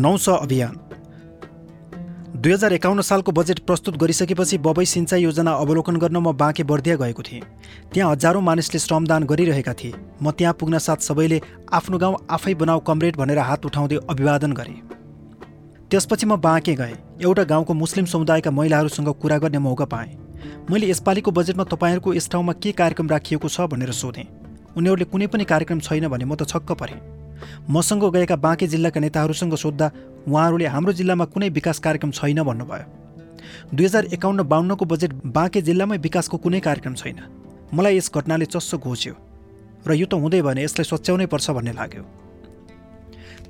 नौ स अभियान। दुई हजार एकाउन्न सालको बजेट प्रस्तुत गरिसकेपछि बबई सिँचाइ योजना अवलोकन गर्न म बाँके बर्दिया गएको थिएँ। त्यहाँ हजारौँ मानिसले श्रमदान गरिरहेका थिए। म त्यहाँ पुग्न साथ सबैले आफ्नो गाउँ आफै बनाऊ कमरेड भनेर हात उठाउँदै अभिवादन गरे। त्यसपछि म बाँके गएँ। एउटा गाउँको मुस्लिम समुदायका महिलाहरूसँग कुरा गर्ने मौका पाएँ। मैले यसपालिको बजेटमा तपाईँहरूको यस ठाउँमा के कार्यक्रम राखिएको छ भनेर सोधेँ। उनीहरूले कुनै पनि कार्यक्रम छैन भने म त छक्क परेँ। मसँग गएका बाँके जिल्लाका नेताहरूसँग सोद्धा उहाँहरूले हाम्रो जिल्लामा कुनै विकास कार्यक्रम छैन भन्नुभयो। दुई हजार एकाउन्न बाहन्नको बजेट बाँके जिल्लामै विकासको कुनै कार्यक्रम छैन। मलाई यस घटनाले चस्सो घोच्यो र यो त हुँदै भने यसलाई सच्याउनै पर्छ भन्ने लाग्यो।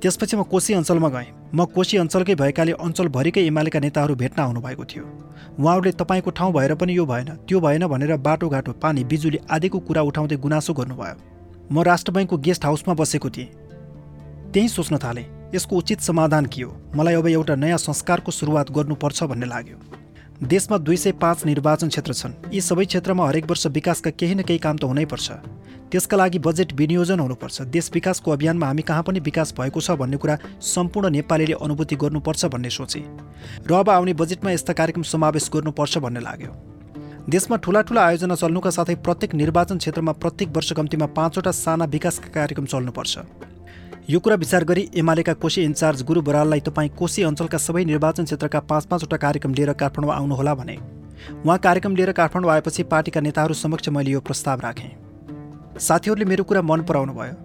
त्यसपछि म कोशी अञ्चलमा गएँ। म कोशी अञ्चलकै भएकाले अञ्चलभरिकै एमालेका नेताहरू भेट्न आउनुभएको थियो। उहाँहरूले तपाईँको ठाउँ भएर पनि यो भएन त्यो भएन भनेर बाटोघाटो पानी बिजुली आदिको कुरा उठाउँदै गुनासो गर्नुभयो। म राष्ट्र बैङ्कको गेस्ट हाउसमा बसेको थिएँ। त्यही सोच्न थालेँ यसको उचित समाधान के हो? मलाई अब एउटा नयाँ संस्कारको सुरुवात गर्नुपर्छ भन्ने लाग्यो। देशमा दुई सय पाँच निर्वाचन क्षेत्र छन्। यी सबै क्षेत्रमा हरेक वर्ष विकासका केही न केही काम त हुनैपर्छ त्यसका लागि बजेट विनियोजन हुनुपर्छ। देश विकासको अभियानमा हामी कहाँ पनि विकास भएको छ भन्ने कुरा सम्पूर्ण नेपालीले अनुभूति गर्नुपर्छ भन्ने सोचे। र अब आउने बजेटमा यस्ता कार्यक्रम समावेश गर्नुपर्छ भन्ने लाग्यो। देशमा ठुला ठुला आयोजना चल्नुका साथै प्रत्येक निर्वाचन क्षेत्रमा प्रत्येक वर्ष कम्तीमा पाँचवटा साना विकासका कार्यक्रम चल्नुपर्छ। यो कुरा विचार गरी एमालेका कोशी इन्चार्ज गुरु बराललाई तपाईँ कोशी अञ्चलका सबै निर्वाचन क्षेत्रका पाँच पाँचवटा कार्यक्रम लिएर काठमाडौँ आउनुहोला भने। उहाँ कार्यक्रम लिएर काठमाडौँ आएपछि पार्टीका नेताहरू समक्ष मैले यो प्रस्ताव राखेँ। साथीहरूले मेरो कुरा मन पराउनु भयो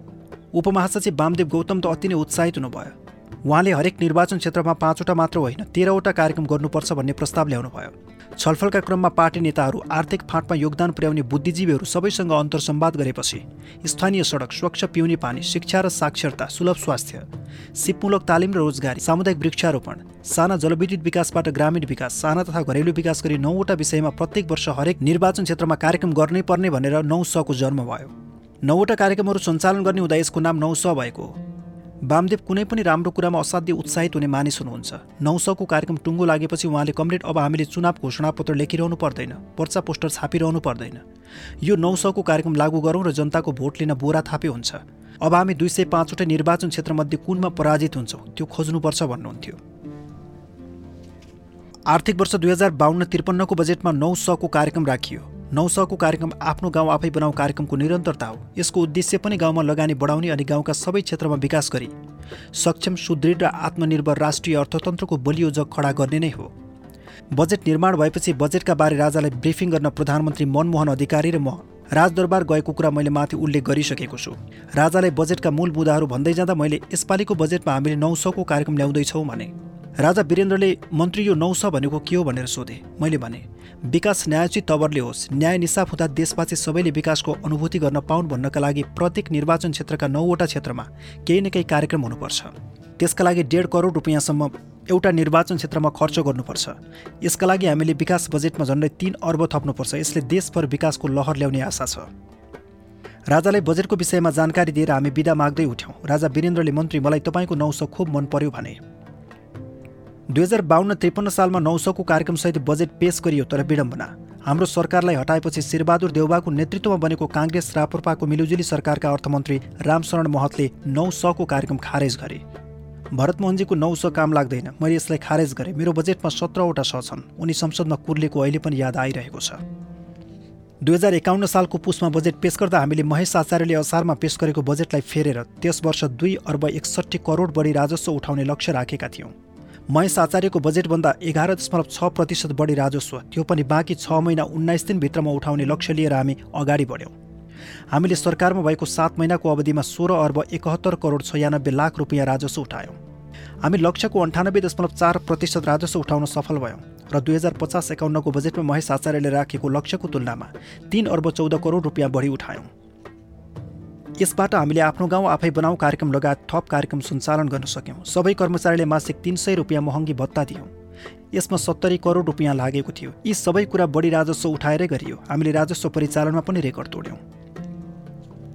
उपमहासचिव वामदेव गौतम त अति नै उत्साहित हुनुभयो। उहाँले हरेक निर्वाचन क्षेत्रमा पाँचवटा मात्र होइन तेह्रवटा कार्यक्रम गर्नुपर्छ भन्ने प्रस्ताव ल्याउनुभयो। छलफलका क्रममा पार्टी नेताहरू आर्थिक फाँटमा योगदान पुर्याउने बुद्धिजीवीहरू सबैसँग अन्तरसम्वाद गरेपछि स्थानीय सडक स्वच्छ पिउने पानी शिक्षा र साक्षरता सुलभ स्वास्थ्य सिपमूलक तालिम र रोजगारी सामुदायिक वृक्षारोपण साना जलविद्युत विकासबाट ग्रामीण विकास साना तथा घरेलु विकास गरी नौवटा विषयमा प्रत्येक वर्ष हरेक निर्वाचन क्षेत्रमा कार्यक्रम गर्नै पर्ने भनेर नौ सको जन्म भयो। नौवटा कार्यक्रमहरू सञ्चालन गर्ने हुँदा यसको नाम नौ स भएको हो। वामदेव कुनै पनि राम्रो कुरामा असाध्य उत्साहित हुने मानिस हुनुहुन्छ। नौ सौको कार्यक्रम टुङ्गो लागेपछि उहाँले कमरेड अब हामीले चुनाव घोषणापत्र लेखिरहनु पर्दैन पर्चा पोस्टर छापिरहनु पर्दैन। यो नौ सौको कार्यक्रम लागू गरौँ र जनताको भोट लिन बोरा थापे हुन्छ। अब हामी दुई सय पाँचवटा निर्वाचन क्षेत्रमध्ये कुनमा पराजित हुन्छौँ त्यो खोज्नुपर्छ भन्नुहुन्थ्यो। आर्थिक वर्ष दुई हजार बाहन्न त्रिपन्नको बजेटमा नौ सौको कार्यक्रम राखियो। नौसको कार्यक्रम आफ्नो गाउँ आफै बनाऊ कार्यक्रमको निरन्तरता हो। यसको उद्देश्य पनि गाउँमा लगानी बढाउने अनि गाउँका सबै क्षेत्रमा विकास गरी सक्षम सुदृढ र आत्मनिर्भर राष्ट्रिय अर्थतन्त्रको बलियो जग खडा गर्ने नै हो। बजेट निर्माण भएपछि बजेटका बारे राजालाई ब्रिफिङ गर्न प्रधानमन्त्री मनमोहन अधिकारी र म राजदरबार गएको कुरा मैले माथि उल्लेख गरिसकेको छु। राजालाई बजेटका मूल मुद्दाहरू भन्दै जाँदा मैले यसपालिको बजेटमा हामीले नौ सौको कार्यक्रम ल्याउँदैछौँ भने। राजा वीरेन्द्रले मन्त्री यो नौ सौ भनेको के हो? भनेर सोधे। मैले भने विकास न्यायोचित तवरले होस्। न्याय निसाफ हुँदा देशवासी सबैले विकासको अनुभूति गर्न पाउन् भन्नका लागि प्रत्येक निर्वाचन क्षेत्रका नौवटा क्षेत्रमा केही न केही कार्यक्रम हुनुपर्छ। त्यसका लागि डेढ करोड रुपियाँसम्म एउटा निर्वाचन क्षेत्रमा खर्च गर्नुपर्छ। यसका लागि हामीले विकास बजेटमा झन्डै तिन अर्ब थप्नुपर्छ। यसले देशभर विकासको लहर ल्याउने आशा छ। राजालाई बजेटको विषयमा जानकारी दिएर हामी बिदा माग्दै उठ्यौँ। राजा वीरेन्द्रले मन्त्री मलाई तपाईँको नौसो खुब मन पर्यो भने। दुई हजार बाहन्न त्रिपन्न सालमा नौ सौको कार्यक्रमसहित बजेट पेश गरियो तर विडम्बना। हाम्रो सरकारलाई हटाएपछि शेरबहादुर देउबाको नेतृत्वमा बनेको काङ्ग्रेस राप्रपाको मिलुजुली सरकारका अर्थमन्त्री रामशरण महतले नौ सौको कार्यक्रम खारेज गरे। भरतमोहनजीको नौ सौ काम लाग्दैन मैले यसलाई खारेज गरेँ। मेरो बजेटमा सत्रवटा स छन् उनी संसदमा कुर्लेको अहिले पनि याद आइरहेको छ। दुई हजार एकाउन्न सालको पुसमा बजेट पेश गर्दा हामीले महेश आचार्यले असारमा पेश गरेको बजेटलाई फेरेर त्यस वर्ष दुई अर्ब एकसट्ठी करोड बढी राजस्व उठाउने लक्ष्य राखेका थियौँ। महेश आचार्यको बजेटभन्दा एघार दशमलव छ प्रतिशत बढी राजस्व त्यो पनि बाँकी छ महिना उन्नाइस दिनभित्रमा उठाउने लक्ष्य लिएर हामी अगाडि बढ्यौँ। हामीले सरकारमा भएको सात महिनाको अवधिमा सोह्र अर्ब एकहत्तर करोड छयानब्बे लाख रुपियाँ राजस्व उठायौँ। हामी लक्ष्यको अन्ठानब्बे दशमलव चार प्रतिशत राजस्व उठाउन सफल भयौँ र दुई हजार पचास एकाउन्नको बजेटमा महेश आचार्यले राखेको लक्ष्यको तुलनामा तिन अर्ब चौध करोड रुपियाँ बढी उठायौँ। यसबाट हामीले आफ्नो गाउँ आफै बनाऊ कार्यक्रम लगायत थप कार्यक्रम सञ्चालन गर्न सक्यौँ। सबै कर्मचारीले मासिक तिन सय रुपियाँ महँगी भत्ता दियौँ। यसमा सत्तरी करोड रुपियाँ लागेको थियो। यी सबै कुरा बढी राजस्व उठाएरै गरियो। हामीले राजस्व परिचालनमा पनि रेकर्ड तोड्यौँ।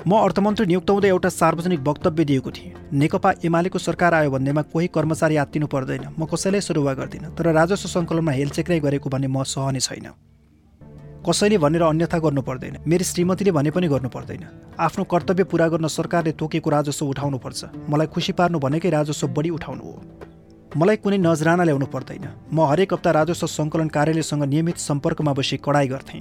म अर्थमन्त्री नियुक्त हुँदै एउटा सार्वजनिक वक्तव्य दिएको थिएँ। नेकपा एमालेको सरकार आयो भन्नेमा कोही कर्मचारी आत्तिनु पर्दैन। म कसैलाई सरुवा गर्दिनँ। तर राजस्व सङ्कलनमा हेलचेक्राइ गरेको भन्ने म सहने छैन। कसैले भनेर अन्यथा गर्नु पर्दैन। मेरी श्रीमतीले भने पनि गर्नु पर्दैन। आफ्नो कर्तव्य पुरा गर्न सरकारले तोकेको राजस्व उठाउनुपर्छ। मलाई खुसी पार्नु भनेकै राजस्व बढी उठाउनु हो। मलाई कुनै नजराना ल्याउनु पर्दैन। म हरेक हप्ता राजस्व सङ्कलन कार्यालयसँग नियमित सम्पर्कमा बसी कडाइ गर्थेँ।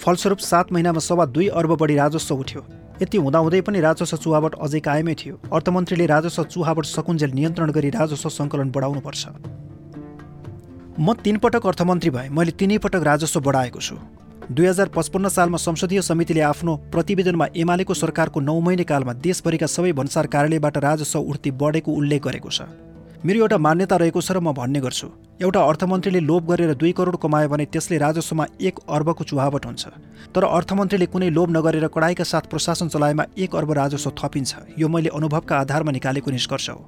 फलस्वरूप सात महिनामा सवा दुई अर्ब बढी राजस्व उठ्यो। यति हुँदाहुँदै पनि राजस्व चुहावट अझै कायमै थियो। अर्थमन्त्रीले राजस्व चुहावट सकुन्जेल नियन्त्रण गरी राजस्व सङ्कलन बढाउनुपर्छ। म तिनपटक अर्थमन्त्री भएँ। मैले तिनै पटक राजस्व बढाएको छु। दुई हजार पचपन्न सालमा संसदीय समितिले आफ्नो प्रतिवेदनमा एमालेको सरकारको नौ महिने कालमा देशभरिका सबै भन्सार कार्यालयबाट राजस्व उठ्ती बढेको उल्लेख गरेको छ। मेरो एउटा मान्यता रहेको छ र म भन्ने गर्छु। एउटा अर्थमन्त्रीले लोभ गरेर दुई करोड कमायो भने त्यसले राजस्वमा एक अर्बको चुहावट हुन्छ। तर अर्थमन्त्रीले कुनै लोभ नगरेर कडाइका साथ प्रशासन चलाएमा एक अर्ब राजस्व थपिन्छ। यो मैले अनुभवका आधारमा निकालेको निष्कर्ष हो।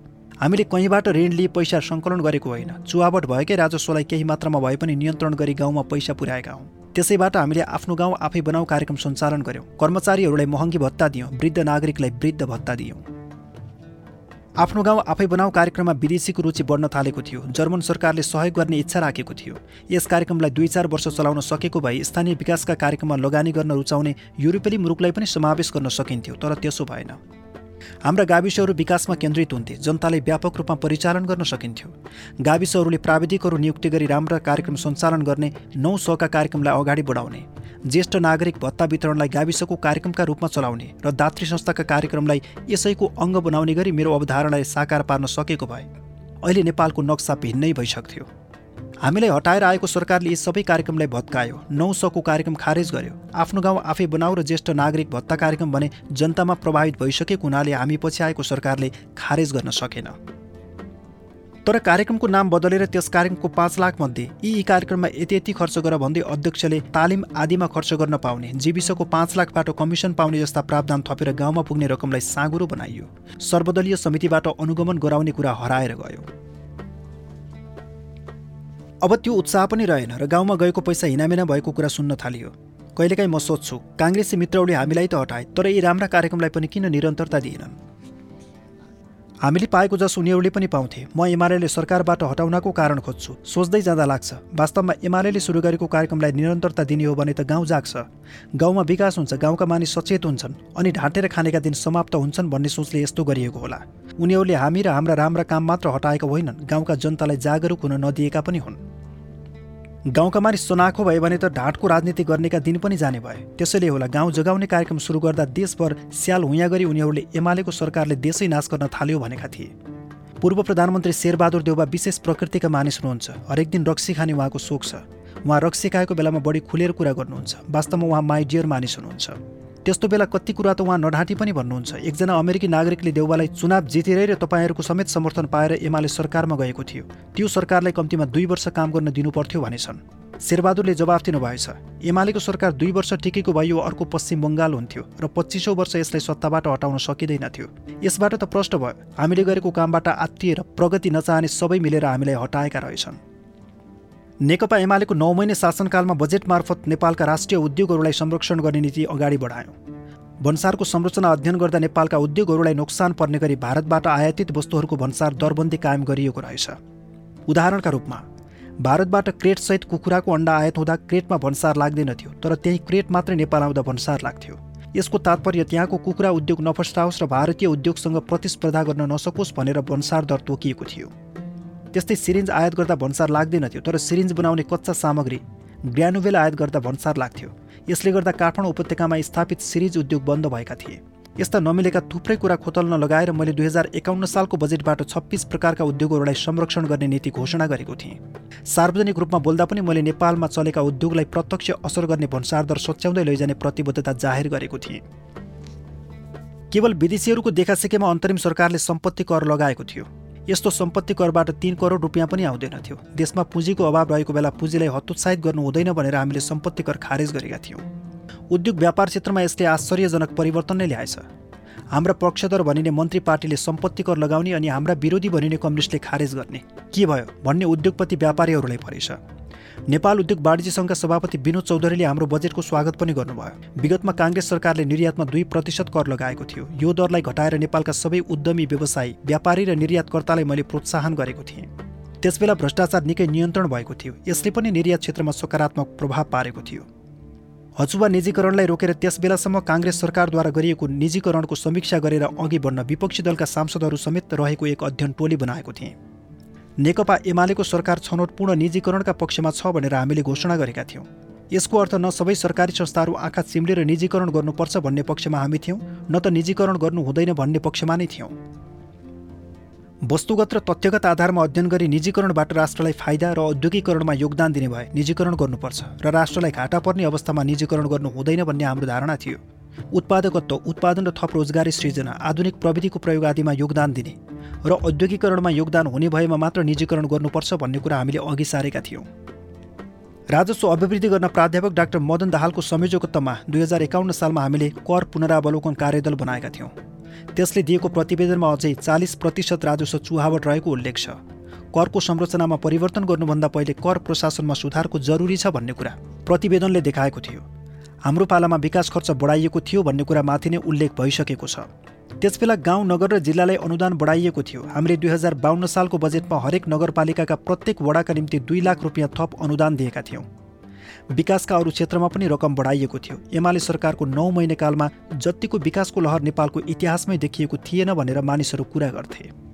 हामीले कहीँबाट ऋण लिई पैसा सङ्कलन गरेको होइन। चुहावट भएकै राजस्वलाई केही मात्रामा भए पनि नियन्त्रण गरी गाउँमा पैसा पुर्याएका हौँ। त्यसैबाट हामीले आफ्नो गाउँ आफै बनाऊ कार्यक्रम सञ्चालन गऱ्यौँ कर्मचारीहरूलाई महँगी भत्ता दियौँ वृद्ध नागरिकलाई वृद्ध भत्ता दियौँ। आफ्नो गाउँ आफै बनाऊ कार्यक्रममा विदेशीको रुचि बढ्न थालेको थियो। जर्मन सरकारले सहयोग गर्ने इच्छा राखेको थियो। यस कार्यक्रमलाई दुई चार वर्ष चलाउन सकेको भए स्थानीय विकासका कार्यक्रममा लगानी गर्न रुचाउने युरोपेली मुलुकलाई पनि समावेश गर्न सकिन्थ्यो तर त्यसो भएन। हाम्रा गाविसहरू विकासमा केन्द्रित हुन्थे जनताले व्यापक रूपमा परिचालन गर्न सकिन्थ्यो। गाविसहरूले प्राविधिकहरू नियुक्ति गरी राम्रा कार्यक्रम सञ्चालन गर्ने नौ सौका कार्यक्रमलाई अगाडि बढाउने ज्येष्ठ नागरिक भत्ता वितरणलाई गाविसको कार्यक्रमका रूपमा चलाउने र दात्री संस्थाका कार्यक्रमलाई यसैको अङ्ग बनाउने गरी मेरो अवधारणालाई साकार पार्न सकेको भए अहिले नेपालको नक्सा भिन्नै भइसक्थ्यो। हामीलाई हटाएर आएको सरकारले यी सबै कार्यक्रमलाई भत्कायो। नौ सौको कार्यक्रम खारेज गर्यो। आफ्नो गाउँ आफै बनाऊ र ज्येष्ठ नागरिक भत्ता कार्यक्रम भने जनतामा प्रभावित भइसकेको हुनाले हामी पछि आएको सरकारले खारेज गर्न सकेन। तर कार्यक्रमको नाम बदलेर त्यस कार्यक्रमको पाँच लाख मध्ये यी यी कार्यक्रममा यति यति खर्च गर भन्दै अध्यक्षले तालिम आदिमा खर्च गर्न पाउने जीविसको पाँच लाखबाट कमिसन पाउने जस्ता प्रावधान थपेर गाउँमा पुग्ने रकमलाई साँगुरो बनाइयो। सर्वदलीय समितिबाट अनुगमन गराउने कुरा हराएर गयो। अब त्यो उत्साह पनि रहेन र गाउँमा गएको पैसा हिनामिना भएको कुरा सुन्न थालियो। कहिलेकाहीँ म सोध्छु काङ्ग्रेसी मित्रहरूले हामीलाई त हटाए तर यी राम्रा कार्यक्रमलाई पनि किन निरन्तरता दिएनन्? हामीले पाएको जस उनीहरूले पनि पाउँथे। म एमाले सरकारबाट हटाउनको कारण खोज्छु। सोच्दै जाँदा लाग्छ वास्तवमा एमाले सुरु गरेको कार्यक्रमलाई निरन्तरता दिने हो भने त गाउँ जाग्छ। गाउँमा विकास हुन्छ गाउँका मानिस सचेत हुन्छन् अनि ढाँटेर खानेका दिन समाप्त हुन्छन् भन्ने सोचले यस्तो गरिएको होला। उनीहरूले हामी र हाम्रा राम्रा काम मात्र हटाएका होइनन् गाउँका जनतालाई जागरुक हुन नदिएका पनि हुन्। गाउँका मानिस चनाखो भयो भने त ढाँटको राजनीति गर्नेका दिन पनि जाने भए। त्यसैले होला गाउँ जगाउने कार्यक्रम सुरु गर्दा देशभर स्याल हुँ गरी उनीहरूले एमालेको सरकारले देशै नाश गर्न थाल्यो भनेका थिए। पूर्व प्रधानमन्त्री शेरबहादुर देउबा विशेष प्रकृतिका मानिस हुनुहुन्छ। हरेक दिन रक्सी खाने उहाँको सोख छ। उहाँ रक्सी खाएको बेलामा बढी खुलेर कुरा गर्नुहुन्छ। वास्तवमा उहाँ माई डियर मानिस हुनुहुन्छ। त्यस्तो बेला कति कुरा त उहाँ नढाँटी पनि भन्नुहुन्छ। एकजना अमेरिकी नागरिकले देउबालाई चुनाव जितेरै र तपाईँहरूको समेत समर्थन पाएर एमाले सरकारमा गएको थियो। त्यो सरकारलाई कम्तीमा दुई वर्ष काम गर्न दिनुपर्थ्यो भनेछन् शेरबहादुरले जवाफ दिनुभएछ एमालेको सरकार दुई वर्ष टिकेको भए यो अर्को पश्चिम बङ्गाल हुन्थ्यो र पच्चिसौँ वर्ष यसलाई सत्ताबाट हटाउन सकिँदैन थियो यसबाट त प्रष्ट भयो हामीले गरेको कामबाट आत्तिएर प्रगति नचाहने सबै मिलेर हामीलाई हटाएका रहेछन्। नेकपा एमालेको नौ महिने शासनकालमा बजेट मार्फत नेपालका राष्ट्रिय उद्योगहरूलाई संरक्षण गर्ने नीति अगाडि बढायो। भन्सारको संरचना अध्ययन गर्दा नेपालका उद्योगहरूलाई नोक्सान पर्ने गरी भारतबाट आयातित वस्तुहरूको भन्सार दरबन्दी कायम गरिएको रहेछ। उदाहरणका रूपमा भारतबाट क्रेटसहित कुखुराको अन्डा आयात हुँदा क्रेटमा भन्सार लाग्दैनथ्यो तर त्यही क्रेट मात्रै नेपाल आउँदा भन्सार लाग्थ्यो। यसको तात्पर्य त्यहाँको कुखुरा उद्योग नफस्टाओस् र भारतीय उद्योगसँग प्रतिस्पर्धा गर्न नसकोस् भनेर भन्सार दर तोकिएको थियो। त्यस्तै सिरिन्ज आयात गर्दा भन्सार लाग्दैनथ्यो तर सिरिन्ज बनाउने कच्चा सामग्री ग्रानुवेल आयात गर्दा भन्सार लाग्थ्यो। यसले गर्दा काठमाडौँ उपत्यकामा स्थापित सिरिज उद्योग बन्द भएका थिए। यस्ता नमिलेका थुप्रै कुरा खोतल्न लगाएर मैले दुई हजार एकाउन्न सालको बजेटबाट छब्बिस प्रकारका उद्योगहरूलाई संरक्षण गर्ने नीति घोषणा गरेको थिएँ। सार्वजनिक रूपमा बोल्दा पनि मैले नेपालमा चलेका उद्योगलाई प्रत्यक्ष असर गर्ने भन्सार दर सच्याउँदै लैजाने प्रतिबद्धता जाहेर गरेको थिएँ। केवल विदेशीहरूको देखासेकेमा अन्तरिम सरकारले सम्पत्ति कर लगाएको थियो। यस्तो सम्पत्ति करबाट तिन करोड रुपियाँ पनि आउँदैनथ्यो देशमा पुँजीको अभाव रहेको बेला पुँजीलाई हतोत्साहित गर्नु हुँदैन भनेर हामीले सम्पत्ति कर खारेज गरेका थियौँ। उद्योग व्यापार क्षेत्रमा यसले आश्चर्यजनक परिवर्तन नै ल्याएछ। हाम्रा पक्षधर भनिने मन्त्री पार्टीले सम्पत्ति कर लगाउने अनि हाम्रा विरोधी भनिने कम्युनिस्टले खारेज गर्ने। के भयो भन्ने उद्योगपति व्यापारीहरूलाई परेछ। नेपाल उद्योग वाणिज्य सङ्घका सभापति विनोद चौधरीले हाम्रो बजेटको स्वागत पनि गर्नुभयो। विगतमा काङ्ग्रेस सरकारले निर्यातमा दुई प्रतिशत कर लगाएको थियो। यो दरलाई घटाएर नेपालका सबै उद्यमी व्यवसायी व्यापारी र निर्यातकर्तालाई मैले प्रोत्साहन गरेको थिएँ। त्यसबेला भ्रष्टाचार निकै नियन्त्रण भएको थियो। यसले पनि निर्यात क्षेत्रमा सकारात्मक प्रभाव पारेको थियो। हचुवा निजीकरणलाई रोकेर त्यस बेलासम्म काङ्ग्रेस सरकारद्वारा गरिएको निजीकरणको समीक्षा गरेर अघि बढ्न विपक्षी दलका सांसदहरू समेत रहेको एक अध्ययन टोली बनाएको थिएँ। नेकपा एमालेको सरकार छनौट पूर्ण निजीकरणका पक्षमा छ भनेर हामीले घोषणा गरेका थियौँ। यसको अर्थ न सबै सरकारी संस्थाहरू आँखा चिम्लेर निजीकरण गर्नुपर्छ भन्ने पक्षमा हामी थियौँ न त निजीकरण गर्नु हुँदैन भन्ने पक्षमा नै थियौँ। वस्तुगत र तथ्यगत आधारमा अध्ययन गरी निजीकरणबाट राष्ट्रलाई फाइदा र औद्योगिकरणमा योगदान दिने भए निजीकरण गर्नुपर्छ र राष्ट्रलाई घाटा पर्ने अवस्थामा निजीकरण गर्नु हुँदैन भन्ने हाम्रो धारणा थियो। उत्पादकत्व उत्पादन र थप रोजगारी सृजना आधुनिक प्रविधिको प्रयोग आदिमा योगदान दिने र औद्योगिकरणमा योगदान हुने भएमा मात्र निजीकरण गर्नुपर्छ भन्ने कुरा हामीले अघि सारेका थियौँ। राजस्व अभिवृद्धि गर्न प्राध्यापक डाक्टर मदन दाहालको संयोजकत्वमा दुई हजार एकाउन्न सालमा हामीले कर पुनरावलोकन कार्यदल बनाएका थियौँ। त्यसले दिएको प्रतिवेदनमा अझै चालिस प्रतिशत राजस्व चुहावट रहेको उल्लेख छ। करको संरचनामा परिवर्तन गर्नुभन्दा पहिले कर प्रशासनमा सुधारको जरुरी छ भन्ने कुरा प्रतिवेदनले देखाएको थियो। हाम्रो पालामा विकास खर्च बढाइएको थियो भन्ने कुरा माथि नै उल्लेख भइसकेको छ। त्यसबेला गाउँ नगर र जिल्लालाई अनुदान बढाइएको थियो। हामीले दुई हजार बाहन्न सालको बजेटमा हरेक नगरपालिकाका प्रत्येक वडाका निम्ति दुई लाख रुपियाँ थप अनुदान दिएका थियौँ। विकासका अरू क्षेत्रमा पनि रकम बढाइएको थियो। एमाले सरकारको नौ महिनाकालमा जतिको विकासको लहर नेपालको इतिहासमै देखिएको थिएन भनेर मानिसहरू कुरा गर्थे।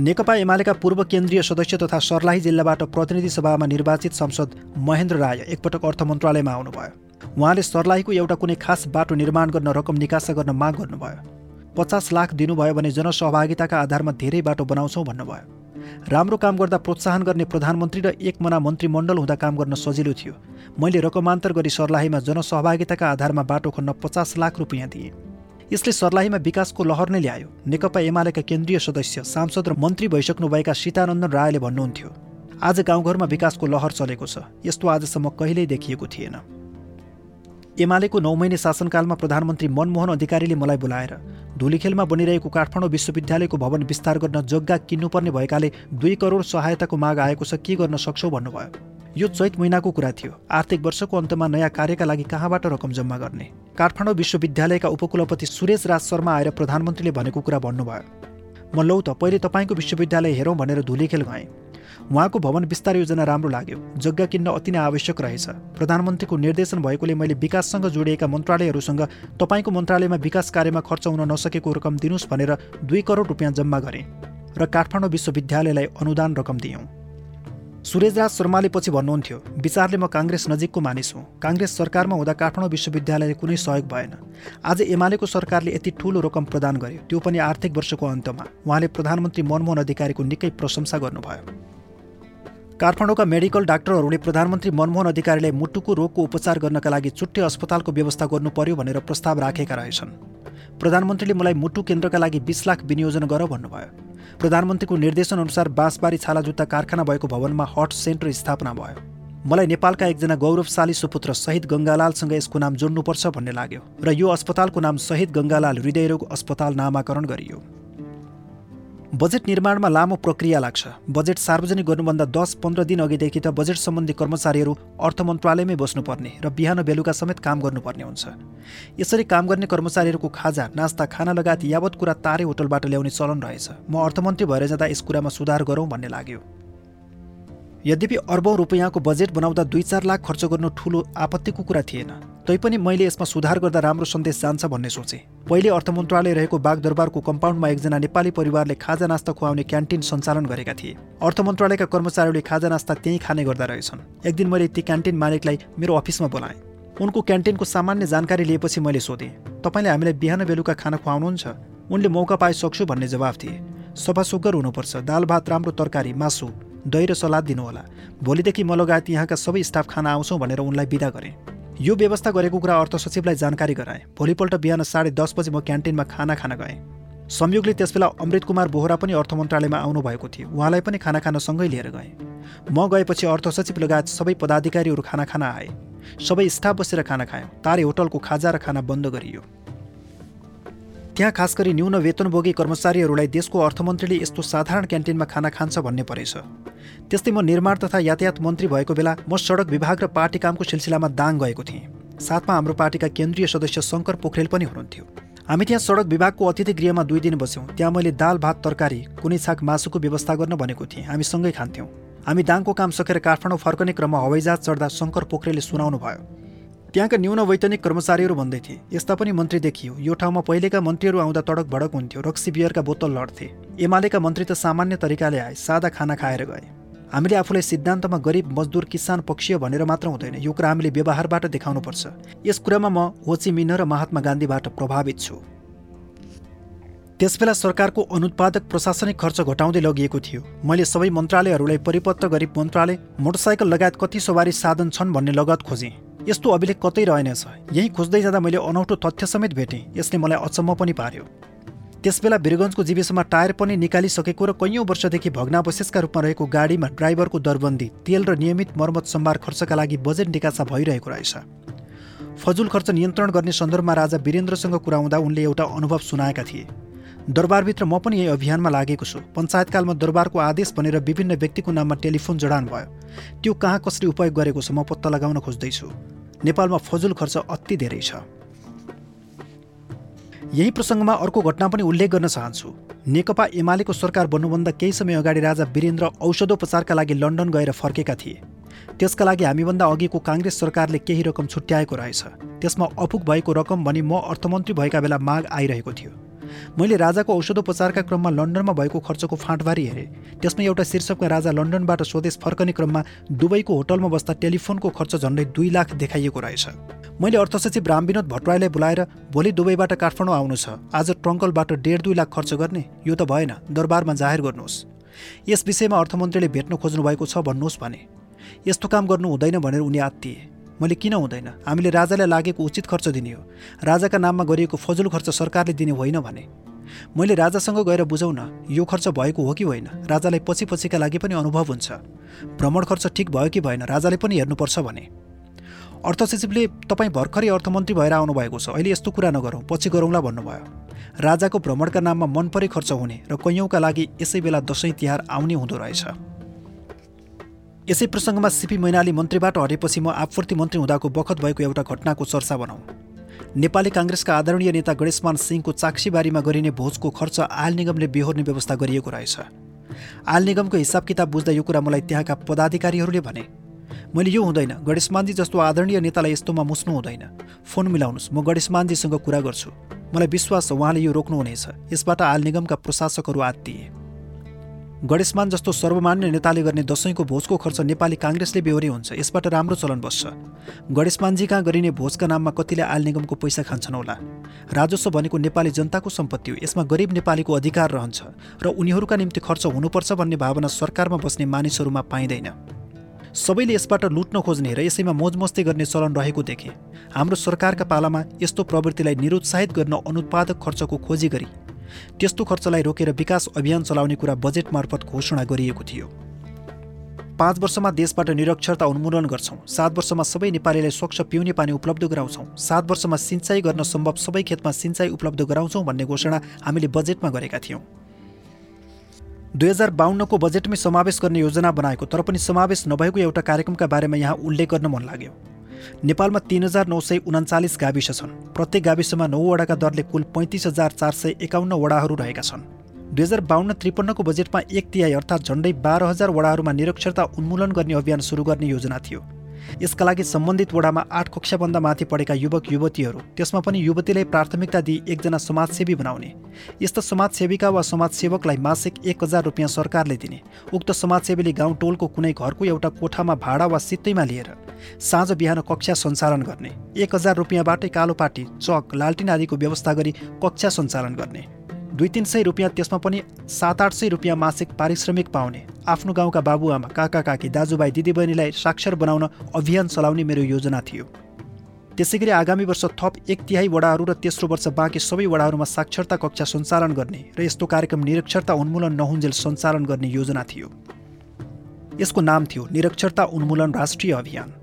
नेकपा एमालेका पूर्व केन्द्रीय सदस्य तथा सर्लाही जिल्लाबाट प्रतिनिधि सभामा निर्वाचित सांसद महेन्द्र राय एकपटक अर्थ मन्त्रालयमा आउनुभयो। उहाँले सर्लाहीको एउटा कुनै खास बाटो निर्माण गर्न रकम निकासा गर्न माग गर्नुभयो। पचास लाख दिनुभयो भने जनसहभागिताका आधारमा धेरै बाटो बनाउँछौँ भन्नुभयो। राम्रो काम गर्दा प्रोत्साहन गर्ने प्रधानमन्त्री र एक मना मन्त्रीमण्डल हुँदा काम गर्न सजिलो थियो। मैले रकमान्तर गरी सर्लाहीमा जनसहभागिताका आधारमा बाटो खन्न पचास लाख रुपियाँ दिएँ। यसले सर्लाहीमा विकासको लहर नै ल्यायो। नेकपा एमालेका केन्द्रीय सदस्य सांसद र मन्त्री भइसक्नुभएका सीतानन्दन रायले भन्नुहुन्थ्यो आज गाउँघरमा विकासको लहर चलेको छ। यस्तो आजसम्म कहिल्यै देखिएको थिएन एमालेको नौ महिने शासनकालमा प्रधानमन्त्री मनमोहन अधिकारीले मलाई बोलाएर धुलीखेलमा बनिरहेको काठमाडौँ विश्वविद्यालयको भवन विस्तार गर्न जग्गा किन्नुपर्ने भएकाले दुई करोड सहायताको माग आएको छ के गर्न सक्छौ भन्नुभयो। यो चैत महिनाको कुरा थियो। आर्थिक वर्षको अन्तमा नयाँ कार्यका लागि कहाँबाट रकम जम्मा गर्ने? काठमाडौँ विश्वविद्यालयका उपकुलपति सुरेश राज शर्मा आएर प्रधानमन्त्रीले भनेको कुरा भन्नुभयो। म लौ त पहिले तपाईँको विश्वविद्यालय हेरौँ भनेर धुलीखेल गएँ। उहाँको भवन विस्तार योजना राम्रो लाग्यो। जग्गा किन्न अति नै आवश्यक रहेछ। प्रधानमन्त्रीको निर्देशन भएकोले मैले विकाससँग जोडिएका मन्त्रालयहरूसँग तपाईँको मन्त्रालयमा विकास कार्यमा खर्च हुन नसकेको रकम दिनुहोस् भनेर दुई करोड रुपियाँ जम्मा गरेँ। र काठमाडौँ विश्वविद्यालयलाई अनुदान रकम दियौँ। सुरेशराज शर्माले पछि भन्नुहुन्थ्यो विचारले म काङ्ग्रेस नजिकको मानिस हुँ। काङ्ग्रेस सरकारमा हुँदा काठमाडौँ विश्वविद्यालयले कुनै सहयोग भएन। आज एमालेको सरकारले यति ठूलो रकम प्रदान गर्यो। त्यो पनि आर्थिक वर्षको अन्तमा। उहाँले प्रधानमन्त्री मनमोहन अधिकारीको निकै प्रशंसा गर्नुभयो। काठमाडौँका मेडिकल डाक्टरहरूले प्रधानमन्त्री मनमोहन अधिकारीलाई मुटुको रोगको उपचार गर्नका लागि छुट्टै अस्पतालको व्यवस्था गर्नु पर्यो भनेर प्रस्ताव राखेका रहेछन्। प्रधानमन्त्रीले मलाई मुटु केन्द्रका लागि बिस लाख विनियोजन गर भन्नुभयो। प्रधानमन्त्रीको निर्देशनअनुसार बाँसबारी छाला जुत्ता कारखाना भएको भवनमा हट सेन्टर स्थापना भयो। मलाई नेपालका एकजना गौरवशाली सुपुत्र शहीद गङ्गालालसँग यसको नाम जोड्नुपर्छ भन्ने लाग्यो र यो अस्पतालको नाम शहीद गङ्गालाल हृदयरोग अस्पताल नामाकरण गरियो। बजेट निर्माणमा लामो प्रक्रिया लाग्छ। बजेट सार्वजनिक गर्नुभन्दा दस पन्ध्र दिन अघिदेखि त बजेट सम्बन्धी कर्मचारीहरू अर्थ मन्त्रालयमै बस्नुपर्ने र बिहान बेलुका समेत काम गर्नुपर्ने हुन्छ। यसरी काम गर्ने कर्मचारीहरूको खाजा नास्ता खाना लगायत यावत कुरा तारे होटलबाट ल्याउने चलन रहेछ। म अर्थमन्त्री भएर जाँदा यस कुरामा सुधार गरौँ भन्ने लाग्यो। यद्यपि अर्बौँ रुपियाँको बजेट बनाउँदा दुई चार लाख खर्च गर्नु ठुलो आपत्तिको कुरा थिएन तैपनि मैले यसमा सुधार गर्दा राम्रो सन्देश जान्छ भन्ने सोचेँ। पहिले अर्थ मन्त्रालय रहेको बागदरबारको कम्पाउन्डमा एकजना नेपाली परिवारले खाजा नास्ता खुवाउने क्यान्टिन सञ्चालन गरेका थिए। अर्थ मन्त्रालयका कर्मचारीहरूले खाजा नास्ता त्यहीँ खाने गर्दा रहेछन्। एक दिन मैले ती क्यान्टिन मालिकलाई मेरो अफिसमा बोलाएँ। उनको क्यान्टिनको सामान्य जानकारी लिएपछि मैले सोधेँ तपाईँले हामीलाई बिहान बेलुका खाना खुवाउनुहुन्छ? उनले मौका पाए सक्छु भन्ने जवाफ दिए। सफा सुग्घर हुनुपर्छ दाल भात राम्रो तरकारी मासु। दही र सलाद दिनुहोला। भोलिदेखि म लगायत यहाँका सबै स्टाफ खाना आउँछौँ भनेर उनलाई विदा गरेँ। यो व्यवस्था गरेको कुरा अर्थ सचिवलाई जानकारी गराएँ। भोलिपल्ट बिहान साढे दस बजी म क्यान्टिनमा खाना खान गएँ। संयोगले त्यसबेला अमृत कुमार बोहरा पनि अर्थ मन्त्रालयमा आउनुभएको थियो। उहाँलाई पनि खाना खान सँगै लिएर गएँ। म गएपछि अर्थ सचिव लगायत सबै पदाधिकारीहरू खाना खान आए। सबै स्टाफ बसेर खाना खायौँ। तारे होटलको खाजा र खाना बन्द गरियो। त्यहाँ खास गरी न्यून वेतनभोगी कर्मचारीहरूलाई देशको अर्थमन्त्रीले यस्तो साधारण क्यान्टिनमा खाना खान्छ भन्ने परेछ। त्यस्तै म निर्माण तथा यातायात मन्त्री भएको बेला म सडक विभाग र पार्टी कामको सिलसिलामा दाङ गएको थिएँ। साथमा हाम्रो पार्टीका केन्द्रीय सदस्य शङ्कर पोखरेल पनि हुनुहुन्थ्यो। हामी त्यहाँ सडक विभागको अतिथि गृहमा दुई दिन बस्यौँ। त्यहाँ मैले दाल भात तरकारी कुनै छाक मासुको व्यवस्था गर्न भनेको थिएँ। हामी सँगै खान्थ्यौँ। हामी दाङको काम सकेर काठमाडौँ फर्कने क्रममा हवाईजहाज चढ्दा शङ्कर पोखरेलले सुनाउनु भयो त्यहाँका न्यून वैतनिक कर्मचारीहरू भन्दै थिए। यस्ता पनि मन्त्री देखियो। यो ठाउँमा पहिलेका मन्त्रीहरू आउँदा तडक भडक हुन्थ्यो। रक्सी बियरका बोतल लड्थे। एमालेका मन्त्री त सामान्य तरिकाले आए। सादा खाना खाएर गए। हामीले आफूलाई सिद्धान्तमा गरिब मजदुर किसान पक्षीय भनेर मात्र हुँदैन। यो कुरा हामीले व्यवहारबाट देखाउनुपर्छ। यस कुरामा म होचिमिन र महात्मा गान्धीबाट प्रभावित छु। त्यसबेला सरकारको अनुत्पादक प्रशासनिक खर्च घटाउँदै लगिएको थियो। मैले सबै मन्त्रालयहरूलाई परिपत्र गरी मन्त्रालय मोटरसाइकल लगायत कति सवारी साधन छन् भन्ने लगत खोजेँ। यस्तो अभिलेख कतै रहेनछ। यहीँ खोज्दै जाँदा मैले अनौठो तथ्य समेत भेटेँ। यसले मलाई अचम्म पनि पार्यो। त्यसबेला वीरगञ्जको जीविसमा टायर पनि निकालिसकेको र कैयौँ वर्षदेखि भग्नावशेषका रूपमा रहेको गाडीमा ड्राइभरको दरबन्दी तेल र नियमित मर्मत सम्भार खर्चका लागि बजेट निकासा भइरहेको रहेछ। फजुल खर्च नियन्त्रण गर्ने सन्दर्भमा राजा वीरेन्द्रसँग कुरा हुँदा उनले एउटा अनुभव सुनाएका थिए। दरबारभित्र म पनि यही अभियानमा लागेको छु। पञ्चायतकालमा दरबारको आदेश भनेर विभिन्न व्यक्तिको नाममा टेलिफोन जडान भयो। त्यो कहाँ कसरी उपयोग गरेको छ म पत्ता लगाउन खोज्दैछु। नेपालमा फजुल खर्च अति धेरै छ। यही प्रसङ्गमा अर्को घटना पनि उल्लेख गर्न चाहन्छु। नेकपा एमालेको सरकार बन्नुभन्दा केही समय अगाडि राजा वीरेन्द्र औषधोपचारका लागि लन्डन गएर फर्केका थिए। त्यसका लागि हामीभन्दा अघिको काङ्ग्रेस सरकारले केही रकम छुट्याएको रहेछ। त्यसमा अपुग भएको रकम भनी म अर्थमन्त्री भएका बेला माग आइरहेको थियो। मैले राजाको औषधोपचारका क्रममा लन्डनमा भएको खर्चको फाँटबारी हेरेँ। त्यसमा एउटा शीर्षकमा राजा लन्डनबाट स्वदेश फर्कने क्रममा दुबईको होटलमा बस्दा टेलिफोनको खर्च झन्डै दुई लाख देखाइएको रहेछ। मैले अर्थसचिव रामविनोद भट्टराईलाई बोलाएर भोलि दुबईबाट काठमाडौँ आउनु छ। आज ट्रङ्कलबाट डेढ दुई लाख खर्च गर्ने। यो त भएन। दरबारमा जाहेर गर्नुहोस्। यस विषयमा अर्थमन्त्रीले भेट्न खोज्नु भएको छ भन्नुहोस् भने। यस्तो काम गर्नु हुँदैन भनेर उनी आत्तिए। मैले किन हुँदैन? हामीले राजालाई लागेको उचित खर्च दिने हो। राजाका नाममा गरिएको फजुल खर्च सरकारले दिने होइन भने। मैले राजासँग गएर बुझाउन यो खर्च भएको हो कि होइन? राजालाई पछि पछिका लागि पनि अनुभव हुन्छ। भ्रमण खर्च ठिक भयो कि भएन राजाले पनि हेर्नुपर्छ भने। अर्थसचिवले तपाईँ भर्खरै अर्थमन्त्री भएर आउनुभएको छ। अहिले यस्तो कुरा नगरौँ। पछि गरौँला भन्नुभयो। राजाको भ्रमणका नाममा मनपरै खर्च हुने र कैयौँका लागि यसै बेला दसैँ तिहार आउने हुँदो रहेछ। यसै प्रसङ्गमा सिपी मैनाली मन्त्रीबाट हटेपछि म आपूर्ति मन्त्री हुँदाको बखत भएको एउटा घटनाको चर्चा बनाऊ। नेपाली काङ्ग्रेसका आदरणीय नेता गणेशमान सिंहको चाक्सीबारीमा गरिने भोजको खर्च आयल निगमले बेहोर्ने व्यवस्था गरिएको रहेछ। आयल निगमको हिसाब किताब बुझ्दा यो कुरा मलाई त्यहाँका पदाधिकारीहरूले भने मैले यो हुँदैन। गणेशमानजी जस्तो आदरणीय नेतालाई यस्तोमा मुस्नु हुँदैन। फोन मिलाउनुहोस्। म गणेशमानजीसँग कुरा गर्छु। मलाई विश्वास छ उहाँले यो रोक्नुहुनेछ। यसबाट आयल निगमका प्रशासकहरू आत्तिए। गणेशमान जस्तो सर्वमान्य नेताले गर्ने दसैँको भोजको खर्च नेपाली काङ्ग्रेसले बेहोरी हुन्छ यसबाट राम्रो चलन बस्छ। गणेशमानजी कहाँ गरिने भोजका नाममा कतिले आल निगमको पैसा खान्छन् होला? राजस्व भनेको नेपाली जनताको सम्पत्ति हो यसमा गरिब नेपालीको अधिकार रहन्छ र उनीहरूका निम्ति खर्च हुनुपर्छ भन्ने भावना सरकारमा बस्ने मानिसहरूमा पाइँदैन। सबैले यसबाट लुट्न खोज्ने र यसैमा मोजमस्ती गर्ने चलन रहेको देखे। हाम्रो सरकारका पालामा यस्तो प्रवृत्तिलाई निरुत्साहित गर्न अनुत्पादक खर्चको खोजी गरी त्यस्तो खर्चलाई रोकेर विकास अभियान चलाउने कुरा बजेट मार्फत घोषणा गरिएको थियो। पाँच वर्षमा देशबाट निरक्षरता उन्मूलन गर्छौँ। सात वर्षमा सबै नेपालीलाई स्वच्छ पिउने पानी उपलब्ध गराउँछौँ। सात वर्षमा सिँचाइ गर्न सम्भव सबै खेतमा सिँचाइ उपलब्ध गराउँछौँ भन्ने घोषणा हामीले बजेटमा गरेका थियौँ। दुई हजार बाहन्नको बजेटमै समावेश गर्ने योजना बनाएको तर पनि समावेश नभएको एउटा कार्यक्रमका बारेमा यहाँ उल्लेख गर्न मन लाग्यो। नेपालमा तिन हजार नौ सय उन्चालिस गाविस छन्। प्रत्येक गाविसमा नौ वडाका दरले कुल पैँतिस हजार चार सय एकाउन्न वडाहरू रहेका छन्। दुई हजार बाहन्न त्रिपन्नको बजेटमा एक तिहाई अर्थात् झन्डै बाह्र हजार वडाहरूमा निरक्षरता उन्मूलन गर्ने अभियान सुरु गर्ने योजना थियो। यसका लागि सम्बन्धित वडामा आठ कक्षाभन्दा माथि पढेका युवक युवतीहरू त्यसमा पनि युवतीलाई प्राथमिकता दिई एकजना समाजसेवी बनाउने। यस्ता समाजसेविका वा समाजसेवकलाई मासिक एक हजार रुपियाँ सरकारले दिने। उक्त समाजसेवीले गाउँ टोलको कुनै घरको एउटा कोठामा भाडा वा सित्तैमा लिएर साँझ बिहान कक्षा सञ्चालन गर्ने। एक हजार रुपियाँबाटै कालोपाटी चक लालटिन आदिको व्यवस्था गरी कक्षा सञ्चालन गर्ने। दुई तिन सय रुपियाँ त्यसमा पनि सात आठ सय रुपियाँ मासिक पारिश्रमिक पाउने। आफ्नो गाउँका बाबुआमा काका काकी दाजुभाइ दिदीबहिनीलाई साक्षर बनाउन अभियान चलाउने मेरो योजना थियो। त्यसै गरी आगामी वर्ष थप एक तिहाई वडाहरू र तेस्रो वर्ष बाँकी सबै वडाहरूमा साक्षरता कक्षा सञ्चालन गर्ने र यस्तो कार्यक्रम निरक्षरता उन्मूलन नहुन्जेल सञ्चालन गर्ने योजना थियो। यसको नाम थियो निरक्षरता उन्मूलन राष्ट्रिय अभियान।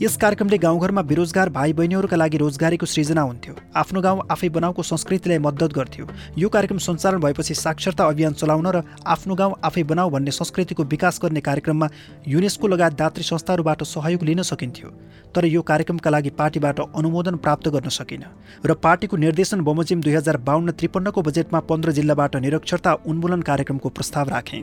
यस कार्यक्रमले गाउँघरमा बेरोजगार भाइ बहिनीहरूका लागि रोजगारीको सृजना हुन्थ्यो। आफ्नो गाउँ आफै बनाउको संस्कृतिलाई मद्दत गर्थ्यो। यो कार्यक्रम सञ्चालन भएपछि साक्षरता अभियान चलाउन र आफ्नो गाउँ आफै बनाऊ भन्ने संस्कृतिको विकास गर्ने कार्यक्रममा युनेस्को लगायत दात्री संस्थाहरूबाट सहयोग लिन सकिन्थ्यो। तर यो कार्यक्रमका लागि पार्टीबाट अनुमोदन प्राप्त गर्न सकिन। र पार्टीको निर्देशन बमोजिम दुई हजार बाहन्न त्रिपन्नको बजेटमा पन्ध्र जिल्लाबाट निरक्षरता उन्मूलन कार्यक्रमको प्रस्ताव राखेँ।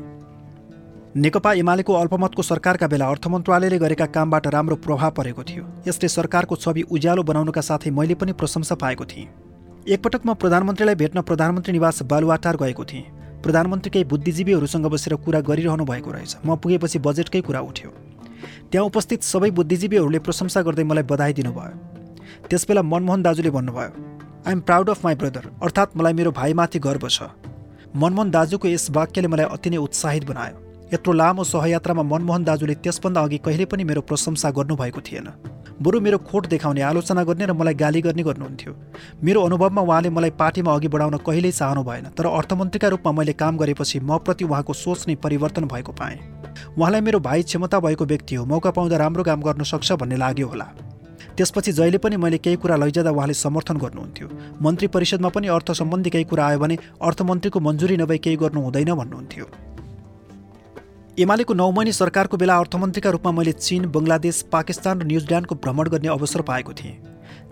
नेकपा एमालेको अल्पमतको सरकारका बेला अर्थ मन्त्रालयले गरेका कामबाट राम्रो प्रभाव परेको थियो। यसले सरकारको छवि उज्यालो बनाउनुका साथै मैले पनि प्रशंसा पाएको थिएँ। एकपटक म प्रधानमन्त्रीलाई भेट्न प्रधानमन्त्री निवास बालुवाटार गएको थिएँ। प्रधानमन्त्रीकै बुद्धिजीवीहरूसँग बसेर कुरा गरिरहनु भएको रहेछ। म पुगेपछि बजेटकै कुरा उठ्यो। त्यहाँ उपस्थित सबै बुद्धिजीवीहरूले प्रशंसा गर्दै मलाई बधाई दिनुभयो। त्यसबेला मनमोहन दाजुले भन्नुभयो I am proud of my brother अर्थात् मलाई मेरो भाइमाथि गर्व छ। मनमोहन दाजुको यस वाक्यले मलाई अति नै उत्साहित बनायो। यत्रो लामो सहयात्रामा मनमोहन दाजुले त्यसभन्दा अघि कहिले पनि मेरो प्रशंसा गर्नुभएको थिएन। बरु मेरो खोट देखाउने आलोचना गर्ने र मलाई गाली गर्ने गर्नुहुन्थ्यो। मेरो अनुभवमा उहाँले मलाई पार्टीमा अघि बढाउन कहिल्यै चाहनु भएन तर अर्थमन्त्रीका रूपमा मैले काम गरेपछि म प्रति उहाँको सोच नै परिवर्तन भएको पाएँ। उहाँलाई मेरो भाइ क्षमता भएको व्यक्ति हो मौका पाउँदा राम्रो काम गर्न सक्छ भन्ने लाग्यो होला। त्यसपछि जहिले पनि मैले केही कुरा लैजाँदा उहाँले समर्थन गर्नुहुन्थ्यो। मन्त्री परिषदमा पनि अर्थ सम्बन्धी केही कुरा आयो भने अर्थमन्त्रीको मन्जुरी नभई केही गर्नु हुँदैन भन्नुहुन्थ्यो। एमालेको नौ महिने सरकारको बेला अर्थमन्त्रीका रूपमा मैले चीन बङ्गलादेश पाकिस्तान र न्युजिल्यान्डको भ्रमण गर्ने अवसर पाएको थिएँ।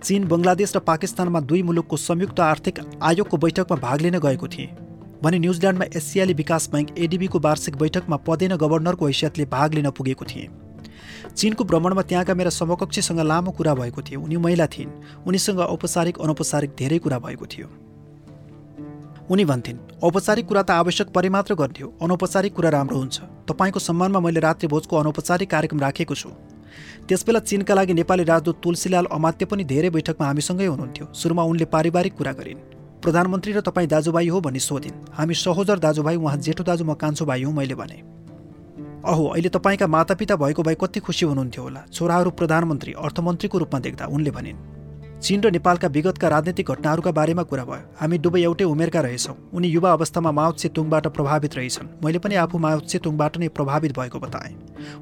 चीन बङ्गलादेश र पाकिस्तानमा दुई मुलुकको संयुक्त आर्थिक आयोगको बैठकमा भाग लिन गएको थिएँ। भने न्युजिल्यान्डमा एसियाली विकास बैङ्क एडिबीको वार्षिक बैठकमा पदेन गभर्नरको हैसियतले भाग लिन पुगेको थिएँ। चीनको भ्रमणमा त्यहाँका मेरा समकक्षीसँग लामो कुरा भएको थियो। उनी महिला थिइन्। उनीसँग औपचारिक अनौपचारिक धेरै कुरा भएको थियो। उनी भन्थिन् औपचारिक कुरा त आवश्यक परे मात्र अनौपचारिक कुरा राम्रो हुन्छ। तपाईँको सम्मानमा मैले रात्रि भोजको अनौपचारिक कार्यक्रम राखेको छु। त्यसबेला चिनका लागि नेपाली राजदूत तुलसीलाल अमात्य पनि धेरै बैठकमा हामीसँगै हुनुहुन्थ्यो। सुरुमा उनले पारिवारिक कुरा गरिन्। प्रधानमन्त्री र तपाईँ दाजुभाइ हो भनी सोधिन्। हामी सहोदर दाजुभाइ उहाँ जेठो दाजु म कान्छो भाइ हुँ मैले भने। अहो अहिले तपाईँका मातापिता भएको भए कति खुसी हुनुहुन्थ्यो होला। छोराहरू प्रधानमन्त्री अर्थमन्त्रीको रूपमा देख्दा उनले भनिन्। चीन र नेपालका विगतका राजनीतिक घटनाहरूका बारेमा कुरा भयो। हामी दुवै एउटै उमेरका रहेछौँ। उनी युवा अवस्थामा माओत्से तुङबाट प्रभावित रहेछन्। मैले पनि आफू माओत्से तुङबाट नै प्रभावित भएको बताएँ।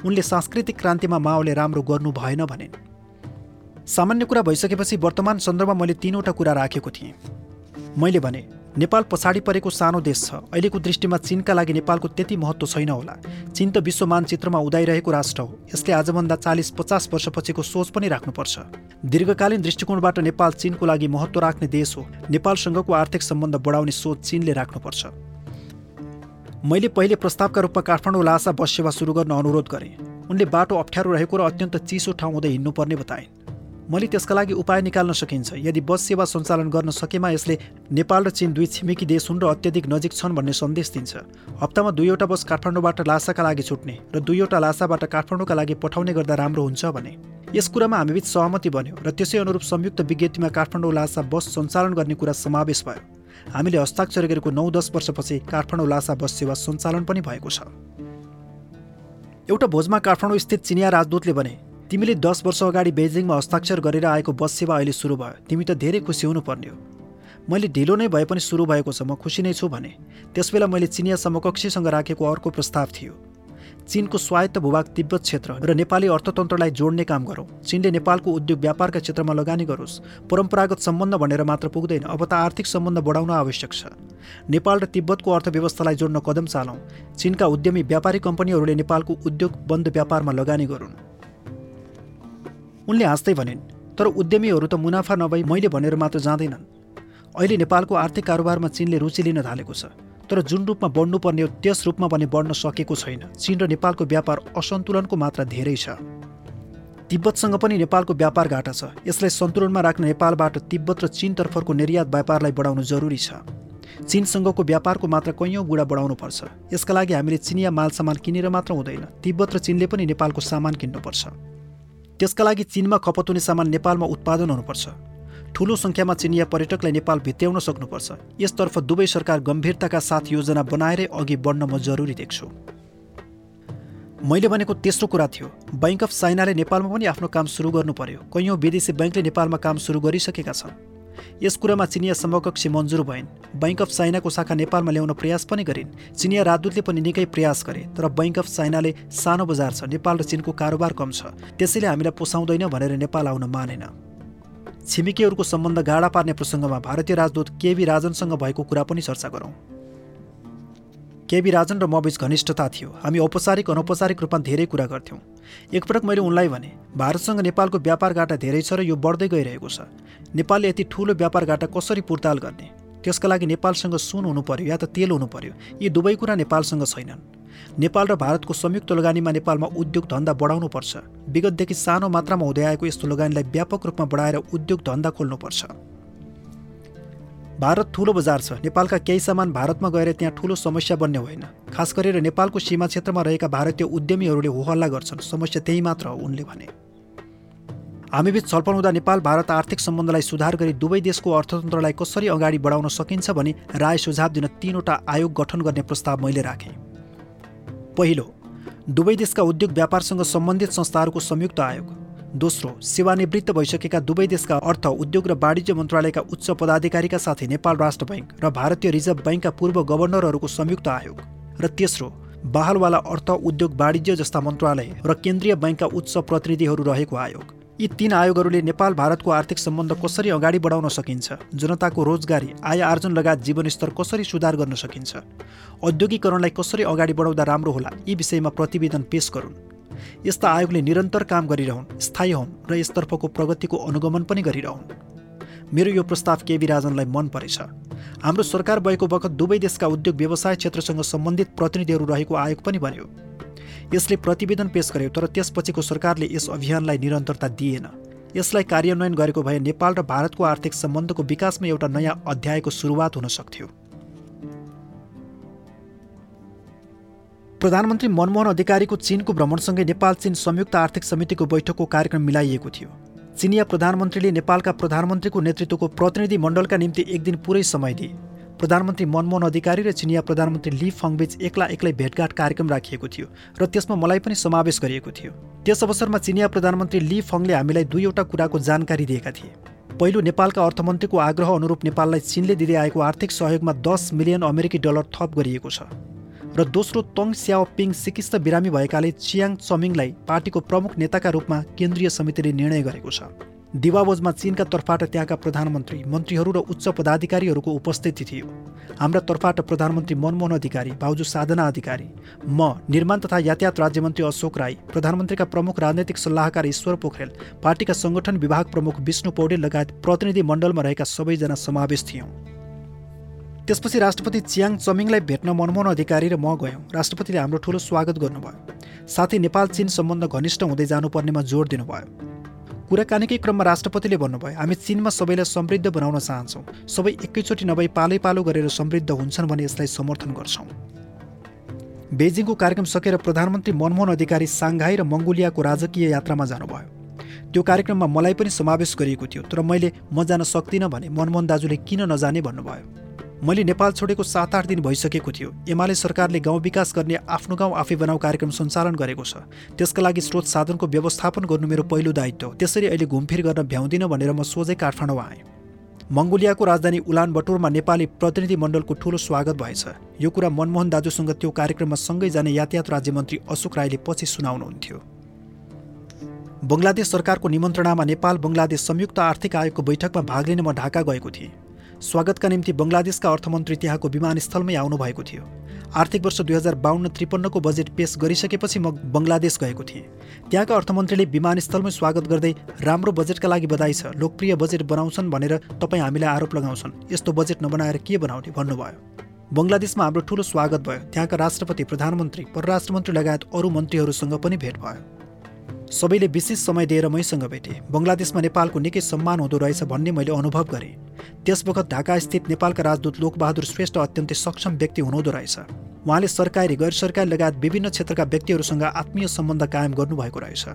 उनले सांस्कृतिक क्रान्तिमा माओले राम्रो गर्नु भएन भनिन् सामान्य कुरा भइसकेपछि वर्तमान सन्दर्भमा मैले तिनवटा कुरा राखेको थिएँ। मैले भने नेपाल पछाडि परेको सानो देश छ। अहिलेको दृष्टिमा चिनका लागि नेपालको त्यति महत्त्व छैन होला। चिन त विश्व मानचित्रमा उदाइरहेको राष्ट्र हो। यसले आजभन्दा चालिस पचास वर्षपछिको सोच पनि राख्नुपर्छ। दीर्घकालीन दृष्टिकोणबाट नेपाल चिनको लागि महत्त्व राख्ने देश हो। नेपालसँगको आर्थिक सम्बन्ध बढाउने सोच चिनले राख्नुपर्छ। मैले पहिले प्रस्तावका रूपमा काठमाडौँ लासा बस सेवा सुरु गर्न अनुरोध गरेँ। उनले बाटो अप्ठ्यारो रहेको र अत्यन्त चिसो ठाउँ हुँदै हिँड्नुपर्ने बताइन्। मैले त्यसका लागि उपाय निकाल्न सकिन्छ। यदि बस सेवा सञ्चालन गर्न सकेमा यसले नेपाल र चीन दुई छिमेकी देश हुन् र अत्यधिक नजिक छन् भन्ने सन्देश दिन्छ। हप्तामा दुईवटा बस काठमाडौँबाट लासाका लागि छुट्ने र दुईवटा लासाबाट काठमाडौँका लागि पठाउने गर्दा राम्रो हुन्छ भने। यस कुरामा हामीबीच सहमति बन्यो र त्यसै अनुरूप संयुक्त विज्ञप्तिमा काठमाडौँ लासा बस सञ्चालन गर्ने कुरा समावेश भयो। हामीले हस्ताक्षर गरेको नौ दस वर्षपछि काठमाडौँ लासा बस सेवा सञ्चालन पनि भएको छ। एउटा भोजमा काठमाडौँ स्थित चिनिया राजदूतले भने तिमीले दस वर्ष अगाडि बेजिङमा हस्ताक्षर गरेर आएको बस सेवा अहिले सुरु भयो। तिमी त धेरै खुसी हुनुपर्ने हो। मैले ढिलो नै भए पनि सुरु भएको छ म खुसी नै छु भने। त्यसबेला मैले चिनिया समकक्षीसँग राखेको अर्को प्रस्ताव थियो। चिनको स्वायत्त भूभाग तिब्बत क्षेत्र र नेपाली अर्थतन्त्रलाई जोड्ने काम गरौँ। चिनले नेपालको उद्योग व्यापारका क्षेत्रमा लगानी गरोस्। परम्परागत सम्बन्ध भनेर मात्र पुग्दैन अब त आर्थिक सम्बन्ध बढाउन आवश्यक छ। नेपाल र तिब्बतको अर्थव्यवस्थालाई जोड्न कदम चालौँ। चिनका उद्यमी व्यापारी कम्पनीहरूले नेपालको उद्योग बन्द व्यापारमा लगानी गरून्। उनले हाँस्दै भनिन् तर उद्यमीहरू त मुनाफा नभई मैले भनेर मात्र जाँदैनन्। अहिले नेपालको आर्थिक कारोबारमा चिनले रुचि लिन थालेको छ तर जुन रूपमा बढ्नुपर्ने हो त्यस रूपमा भने बढ्न सकेको छैन। चिन र नेपालको व्यापार असन्तुलनको मात्रा धेरै छ। तिब्बतसँग पनि नेपालको व्यापार घाटा छ। यसलाई सन्तुलनमा राख्न नेपालबाट तिब्बत र चिनतर्फको निर्यात व्यापारलाई बढाउनु जरुरी छ। चिनसँगको व्यापारको मात्रा कैयौँ गुणा बढाउनुपर्छ यसका लागि हामीले चिनिया माल सामान किनेर मात्र हुँदैन। तिब्बत र चिनले पनि नेपालको सामान किन्नुपर्छ। त्यसका लागि चिनमा खपत हुने सामान नेपालमा उत्पादन हुनुपर्छ। ठूलो सङ्ख्यामा चिनिया पर्यटकलाई नेपाल भित्याउन सक्नुपर्छ। यसतर्फ दुवै सरकार गम्भीरताका साथ योजना बनाएरै अघि बढ्न म जरुरी देख्छु। मैले भनेको तेस्रो कुरा थियो बैङ्क अफ चाइनाले नेपालमा पनि आफ्नो काम सुरु गर्नु पर्यो। कैयौँ विदेशी बैङ्कले नेपालमा काम सुरु गरिसकेका छन्। यस कुरामा चिनिया समकक्षी मन्जुर भइन्। बैङ्क अफ चाइनाको शाखा नेपालमा ल्याउन प्रयास पनि गरिन्। चिनिया राजदूतले पनि निकै प्रयास गरे तर बैङ्क अफ चाइनाले सानो बजार छ नेपाल र चिनको कारोबार कम छ। त्यसैले हामीलाई पोसाउँदैन भनेर नेपाल आउन मानेन। छिमेकीहरूको सम्बन्ध गाडा पार्ने प्रसङ्गमा भारतीय राजदूत केबी राजनसँग भएको कुरा पनि चर्चा गरौँ। केबी राजन र म बीच घनिष्ठता थियो। हामी औपचारिक अनौपचारिक रूपमा धेरै कुरा गर्थ्यौँ। एकपटक मैले उनलाई भने भारतसँग नेपालको व्यापार घाटा धेरै छ र यो बढ्दै गइरहेको छ। नेपालले यति ठुलो व्यापार घाटा कसरी पुर्ताल गर्ने? त्यसका लागि नेपालसँग सुन हुनु पर्यो या त तेल हुनु पर्यो? यी दुवै कुरा नेपालसँग छैनन्। नेपाल र भारतको संयुक्त लगानीमा नेपालमा उद्योग धन्दा बढाउनुपर्छ। विगतदेखि सानो मात्रामा हुँदै आएको यस्तो लगानीलाई व्यापक रूपमा बढाएर उद्योग धन्दा खोल्नुपर्छ। भारत ठुलो बजार छ। नेपालका केही सामान भारतमा गएर त्यहाँ ठुलो समस्या बन्ने होइन। खास गरेर नेपालको सीमा क्षेत्रमा रहेका भारतीय उद्यमीहरूले होहल्ला गर्छन्। समस्या त्यही मात्र हो उनले भने। हामीबीच छलफल हुँदा नेपाल भारत आर्थिक सम्बन्धलाई सुधार गरी दुवै देशको अर्थतन्त्रलाई कसरी अगाडि बढाउन सकिन्छ भनी राय सुझाव दिन तीनवटा आयोग गठन गर्ने प्रस्ताव मैले राखेँ। पहिलो दुवै देशका उद्योग व्यापारसँग सम्बन्धित संस्थाहरूको संयुक्त आयोग। दोस्रो सेवानिवृत्त भइसकेका दुवै देशका अर्थ उद्योग र वाणिज्य मन्त्रालयका उच्च पदाधिकारीका साथै नेपाल राष्ट्र बैङ्क र भारतीय रिजर्भ बैङ्कका पूर्व गभर्नरहरूको संयुक्त आयोग। र तेस्रो बहालवाला अर्थ उद्योग वाणिज्य जस्ता मन्त्रालय र केन्द्रीय बैङ्कका उच्च प्रतिनिधिहरू रहेको आयोग। यी तीन आयोगहरूले नेपाल भारतको आर्थिक सम्बन्ध कसरी अगाडि बढाउन सकिन्छ जनताको रोजगारी आय आर्जन लगायत जीवनस्तर कसरी सुधार गर्न सकिन्छ औद्योगिकरणलाई कसरी अगाडि बढाउँदा राम्रो होला यी विषयमा प्रतिवेदन पेश गरून्। यस्ता आयोगले निरन्तर काम गरिरहन् स्थायी हुन् र यसतर्फको प्रगतिको अनुगमन पनि गरिरहन्। मेरो यो प्रस्ताव केबी राजनलाई मन परेछ। हाम्रो सरकार भएको बखत दुवै देशका उद्योग व्यवसाय क्षेत्रसँग सम्बन्धित प्रतिनिधिहरू रहेको आयोग पनि बन्यो। यसले प्रतिवेदन पेश गर्यो तर त्यसपछिको सरकारले यस अभियानलाई निरन्तरता दिएन। यसलाई कार्यान्वयन गरेको भए नेपाल र भारतको आर्थिक सम्बन्धको विकासमा एउटा नयाँ अध्यायको सुरुवात हुन सक्थ्यो। प्रधानमन्त्री मनमोहन अधिकारीको चीनको भ्रमणसँगै नेपाल चीन संयुक्त आर्थिक समितिको बैठकको कार्यक्रम मिलाइएको थियो। चिनिया प्रधानमन्त्रीले नेपालका प्रधानमन्त्रीको नेतृत्वको प्रतिनिधि मण्डलका निम्ति एक दिन पुरै समय दिए। प्रधानमन्त्री मनमोहन अधिकारी र चिनिया प्रधानमन्त्री ली फङबीच एक्ला एक्लै भेटघाट कार्यक्रम राखिएको थियो र त्यसमा मलाई पनि समावेश गरिएको थियो। त्यस अवसरमा चिनिया प्रधानमन्त्री ली फङले हामीलाई दुईवटा कुराको जानकारी दिएका थिए। पहिलो नेपालका अर्थमन्त्रीको आग्रह अनुरूप नेपाललाई चिनले दिँदै आएको आर्थिक सहयोगमा दस मिलियन अमेरिकी डलर थप गरिएको छ। र दोस्रो तङ स्याओ पिङ सिकिस्त बिरामी भएकाले चियाङ चमिङलाई पार्टीको प्रमुख नेताका रूपमा केन्द्रीय समितिले निर्णय गरेको छ। दिवाबोजमा चीनका तर्फबाट त्यहाँका प्रधानमन्त्री मन्त्रीहरू र उच्च पदाधिकारीहरूको उपस्थिति थियो। हाम्रा तर्फबाट प्रधानमन्त्री मनमोहन अधिकारी भाउजू साधना अधिकारी म निर्माण तथा यातायात राज्यमन्त्री अशोक राई प्रधानमन्त्रीका प्रमुख राजनैतिक सल्लाहकार ईश्वर पोखरेल पार्टीका सङ्गठन विभाग प्रमुख विष्णु पौडेल लगायत प्रतिनिधि मण्डलमा रहेका सबैजना समावेश थियौँ। त्यसपछि राष्ट्रपति च्याङ चमिङलाई भेट्न मनमोहन अधिकारी र म गयौँ। राष्ट्रपतिले हाम्रो ठुलो स्वागत गर्नुभयो। साथै नेपाल चीन सम्बन्ध घनिष्ठ हुँदै जानुपर्नेमा जोड दिनुभयो। कुराकानीकै क्रममा राष्ट्रपतिले भन्नुभयो हामी चिनमा सबैलाई समृद्ध बनाउन चाहन्छौँ। सबै एकैचोटि नभई पालै पालो गरेर समृद्ध हुन्छन् भने यसलाई समर्थन गर्छौँ। बेजिङको कार्यक्रम सकेर प्रधानमन्त्री मनमोहन अधिकारी साङ्घाई र मङ्गोलियाको राजकीय यात्रामा जानुभयो। त्यो कार्यक्रममा मलाई पनि समावेश गरिएको थियो तर मैले म जान सक्दिनँ भने मनमोहन दाजुले किन नजाने भन्नुभयो। मैले नेपाल छोडेको सात आठ दिन भइसकेको थियो। एमाले सरकारले गाउँ विकास गर्ने आफ्नो गाउँ आफै बनाऊ कार्यक्रम सञ्चालन गरेको छ। त्यसका लागि स्रोत साधनको व्यवस्थापन गर्नु मेरो पहिलो दायित्व त्यसरी अहिले घुमफिर गर्न भ्याउँदिनँ भनेर म सोझै काठमाडौँ आएँ। मङ्गोलियाको राजधानी उलान बटोरमा नेपाली प्रतिनिधि मण्डलको ठूलो स्वागत भएछ। यो कुरा मनमोहन दाजुसँग त्यो कार्यक्रममा सँगै जाने यातायात राज्यमन्त्री अशोक राईले पछि सुनाउनुहुन्थ्यो। बङ्गलादेश सरकारको निमन्त्रणामा नेपाल बङ्गलादेश संयुक्त आर्थिक आयोगको बैठकमा भाग लिन म ढाका गएको थिएँ। स्वागतका निम्ति बङ्गलादेशका अर्थमन्त्री त्यहाँको विमानस्थलमै आउनुभएको थियो। आर्थिक वर्ष दुई हजार बाहन्न त्रिपन्नको बजेट पेश गरिसकेपछि म बङ्गलादेश गएको थिएँ। त्यहाँका अर्थमन्त्रीले विमानस्थलमै स्वागत गर्दै राम्रो बजेटका लागि बधाई छ लोकप्रिय बजेट बनाउँछन् भनेर तपाईँ हामीलाई आरोप लगाउँछन्। यस्तो बजेट नबनाएर के बनाउने भन्नुभयो। बङ्गलादेशमा हाम्रो ठुलो स्वागत भयो। त्यहाँका राष्ट्रपति प्रधानमन्त्री परराष्ट्र मन्त्री लगायत अरू मन्त्रीहरूसँग पनि भेट भयो। सबैले विशेष समय दिएर मैसँग भेटे। बङ्गलादेशमा नेपालको निकै सम्मान हुँदो रहेछ भन्ने मैले अनुभव गरेँ। त्यस बखत ढाकास्थित नेपालका राजदूत लोकबहादुर श्रेष्ठ अत्यन्तै सक्षम व्यक्ति हुनुहुँदो रहेछ। उहाँले सरकारी गैर सरकारी लगायत विभिन्न क्षेत्रका व्यक्तिहरूसँग आत्मीय सम्बन्ध कायम गर्नुभएको रहेछ।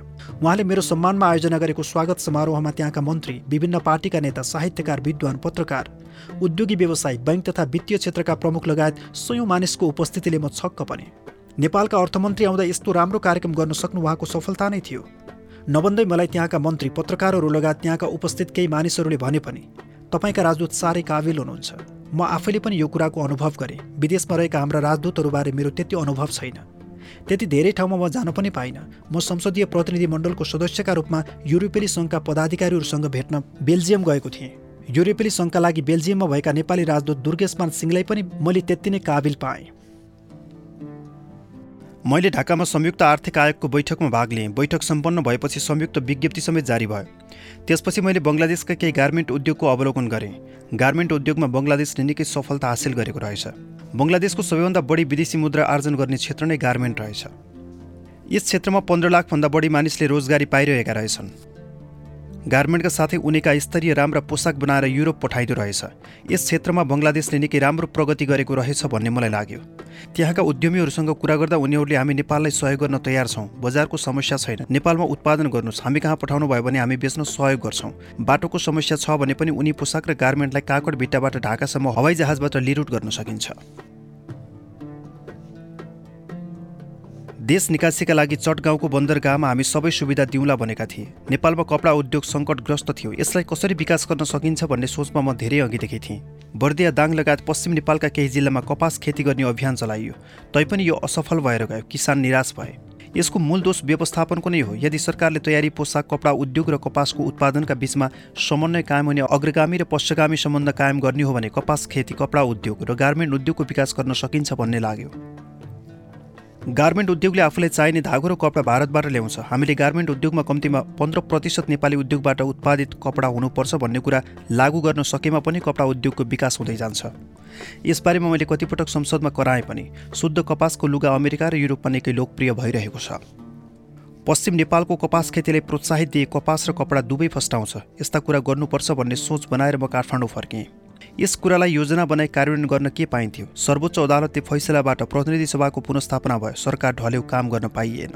उहाँले मेरो सम्मानमा आयोजना गरेको स्वागत समारोहमा त्यहाँका मन्त्री विभिन्न पार्टीका नेता साहित्यकार विद्वान पत्रकार उद्योगी व्यवसायी बैङ्क तथा वित्तीय क्षेत्रका प्रमुख लगायत सयौँ मानिसको उपस्थितिले म छक्क पनि नेपालका अर्थमन्त्री आउँदा यस्तो राम्रो कार्यक्रम गर्न सक्नु उहाँको सफलता नै थियो। नभन्दै मलाई त्यहाँका मन्त्री पत्रकारहरू लगायत त्यहाँका उपस्थित केही मानिसहरूले भने पनि तपाईँका राजदूत साह्रै काबिल हुनुहुन्छ। म आफैले पनि यो कुराको अनुभव गरेँ। विदेशमा रहेका हाम्रा राजदूतहरूबारे मेरो त्यति अनुभव छैन। त्यति धेरै ठाउँमा म जान पनि पाइनँ। म संसदीय प्रतिनिधि मण्डलको सदस्यका रूपमा युरोपेली सङ्घका पदाधिकारीहरूसँग भेट्न बेल्जियम गएको थिएँ। युरोपेली सङ्घका लागि बेल्जियममा भएका नेपाली राजदूत दुर्गेशमान सिंहलाई पनि मैले त्यति नै काबिल पाएँ। मैले ढाकामा संयुक्त आर्थिक आयोगको बैठकमा भाग लिएँ। बैठक सम्पन्न भएपछि संयुक्त विज्ञप्ति समेत जारी भयो। त्यसपछि मैले बङ्गलादेशका केही गार्मेन्ट उद्योगको अवलोकन गरेँ। गार्मेन्ट उद्योगमा बङ्गलादेशले निकै सफलता हासिल गरेको रहेछ। बङ्गलादेशको सबैभन्दा बढी विदेशी मुद्रा आर्जन गर्ने क्षेत्र नै गार्मेन्ट रहेछ। यस क्षेत्रमा पन्ध्र लाखभन्दा बढी मानिसले रोजगारी पाइरहेका रहेछन्। गार्मेन्टका साथै उनीका स्तरीय राम्रा पोसाक बनाएर युरोप पठाइदो रहेछ। यस क्षेत्रमा बङ्गलादेशले निकै राम्रो प्रगति गरेको रहेछ भन्ने मलाई लाग्यो। त्यहाँका उद्यमीहरूसँग कुरा गर्दा उनीहरूले हामी नेपाललाई सहयोग गर्न तयार छौँ। बजारको समस्या छैन। नेपालमा उत्पादन गर्नुहोस्। हामी कहाँ पठाउनु भयो भने हामी बेच्न सहयोग गर्छौँ। बाटोको समस्या छ भने पनि उनी पोसाक र गार्मेन्टलाई काकड भिट्टाबाट ढाकासम्म हवाई जहाजबाट लिरुट गर्न सकिन्छ। देश निकासीका लागि चटगाउँको बन्दरगाहमा हामी सबै सुविधा दिउँला भनेका थिए। नेपालमा कपडा उद्योग सङ्कटग्रस्त थियो। यसलाई कसरी विकास गर्न सकिन्छ भन्ने सोचमा म धेरै अघिदेखि थिएँ। बर्दिया दाङ लगायत पश्चिम नेपालका केही जिल्लामा कपास खेती गर्ने अभियान चलाइयो। तैपनि यो असफल भएर गयो। किसान निराश भए। यसको मूल दोष व्यवस्थापनको नै हो। यदि सरकारले तयारी पोसाक कपडा उद्योग र कपासको उत्पादनका बीचमा समन्वय कायम हुने अग्रगामी र पश्चगामी सम्बन्ध कायम गर्ने हो भने कपास खेती कपडा उद्योग र गार्मेन्ट उद्योगको विकास गर्न सकिन्छ भन्ने लाग्यो। गार्मेन्ट उद्योगले आफूलाई चाहिने धागो र कपडा भारतबाट ल्याउँछ। हामीले गार्मेन्ट उद्योगमा कम्तीमा पन्ध्र प्रतिशत नेपाली उद्योगबाट उत्पादित कपडा हुनुपर्छ भन्ने कुरा लागू गर्न सकेमा पनि कपडा उद्योगको विकास हुँदै जान्छ। यसबारेमा मैले कतिपटक संसदमा कराएँ पनि। शुद्ध कपासको लुगा अमेरिका र युरोपमा निकै लोकप्रिय भइरहेको छ। पश्चिम नेपालको कपास खेतीलाई प्रोत्साहित दिए कपास र कपडा दुवै फस्टाउँछ। यस्ता कुरा गर्नुपर्छ भन्ने सोच बनाएर म काठमाडौँ फर्केँ। यस कुरालाई योजना बनाई कार्यान्वयन गर्न के पाइन्थ्यो? सर्वोच्च अदालतले फैसलाबाट प्रतिनिधि सभाको पुनस्थापना भयो। सरकार ढल्यो काम गर्न पाइएन।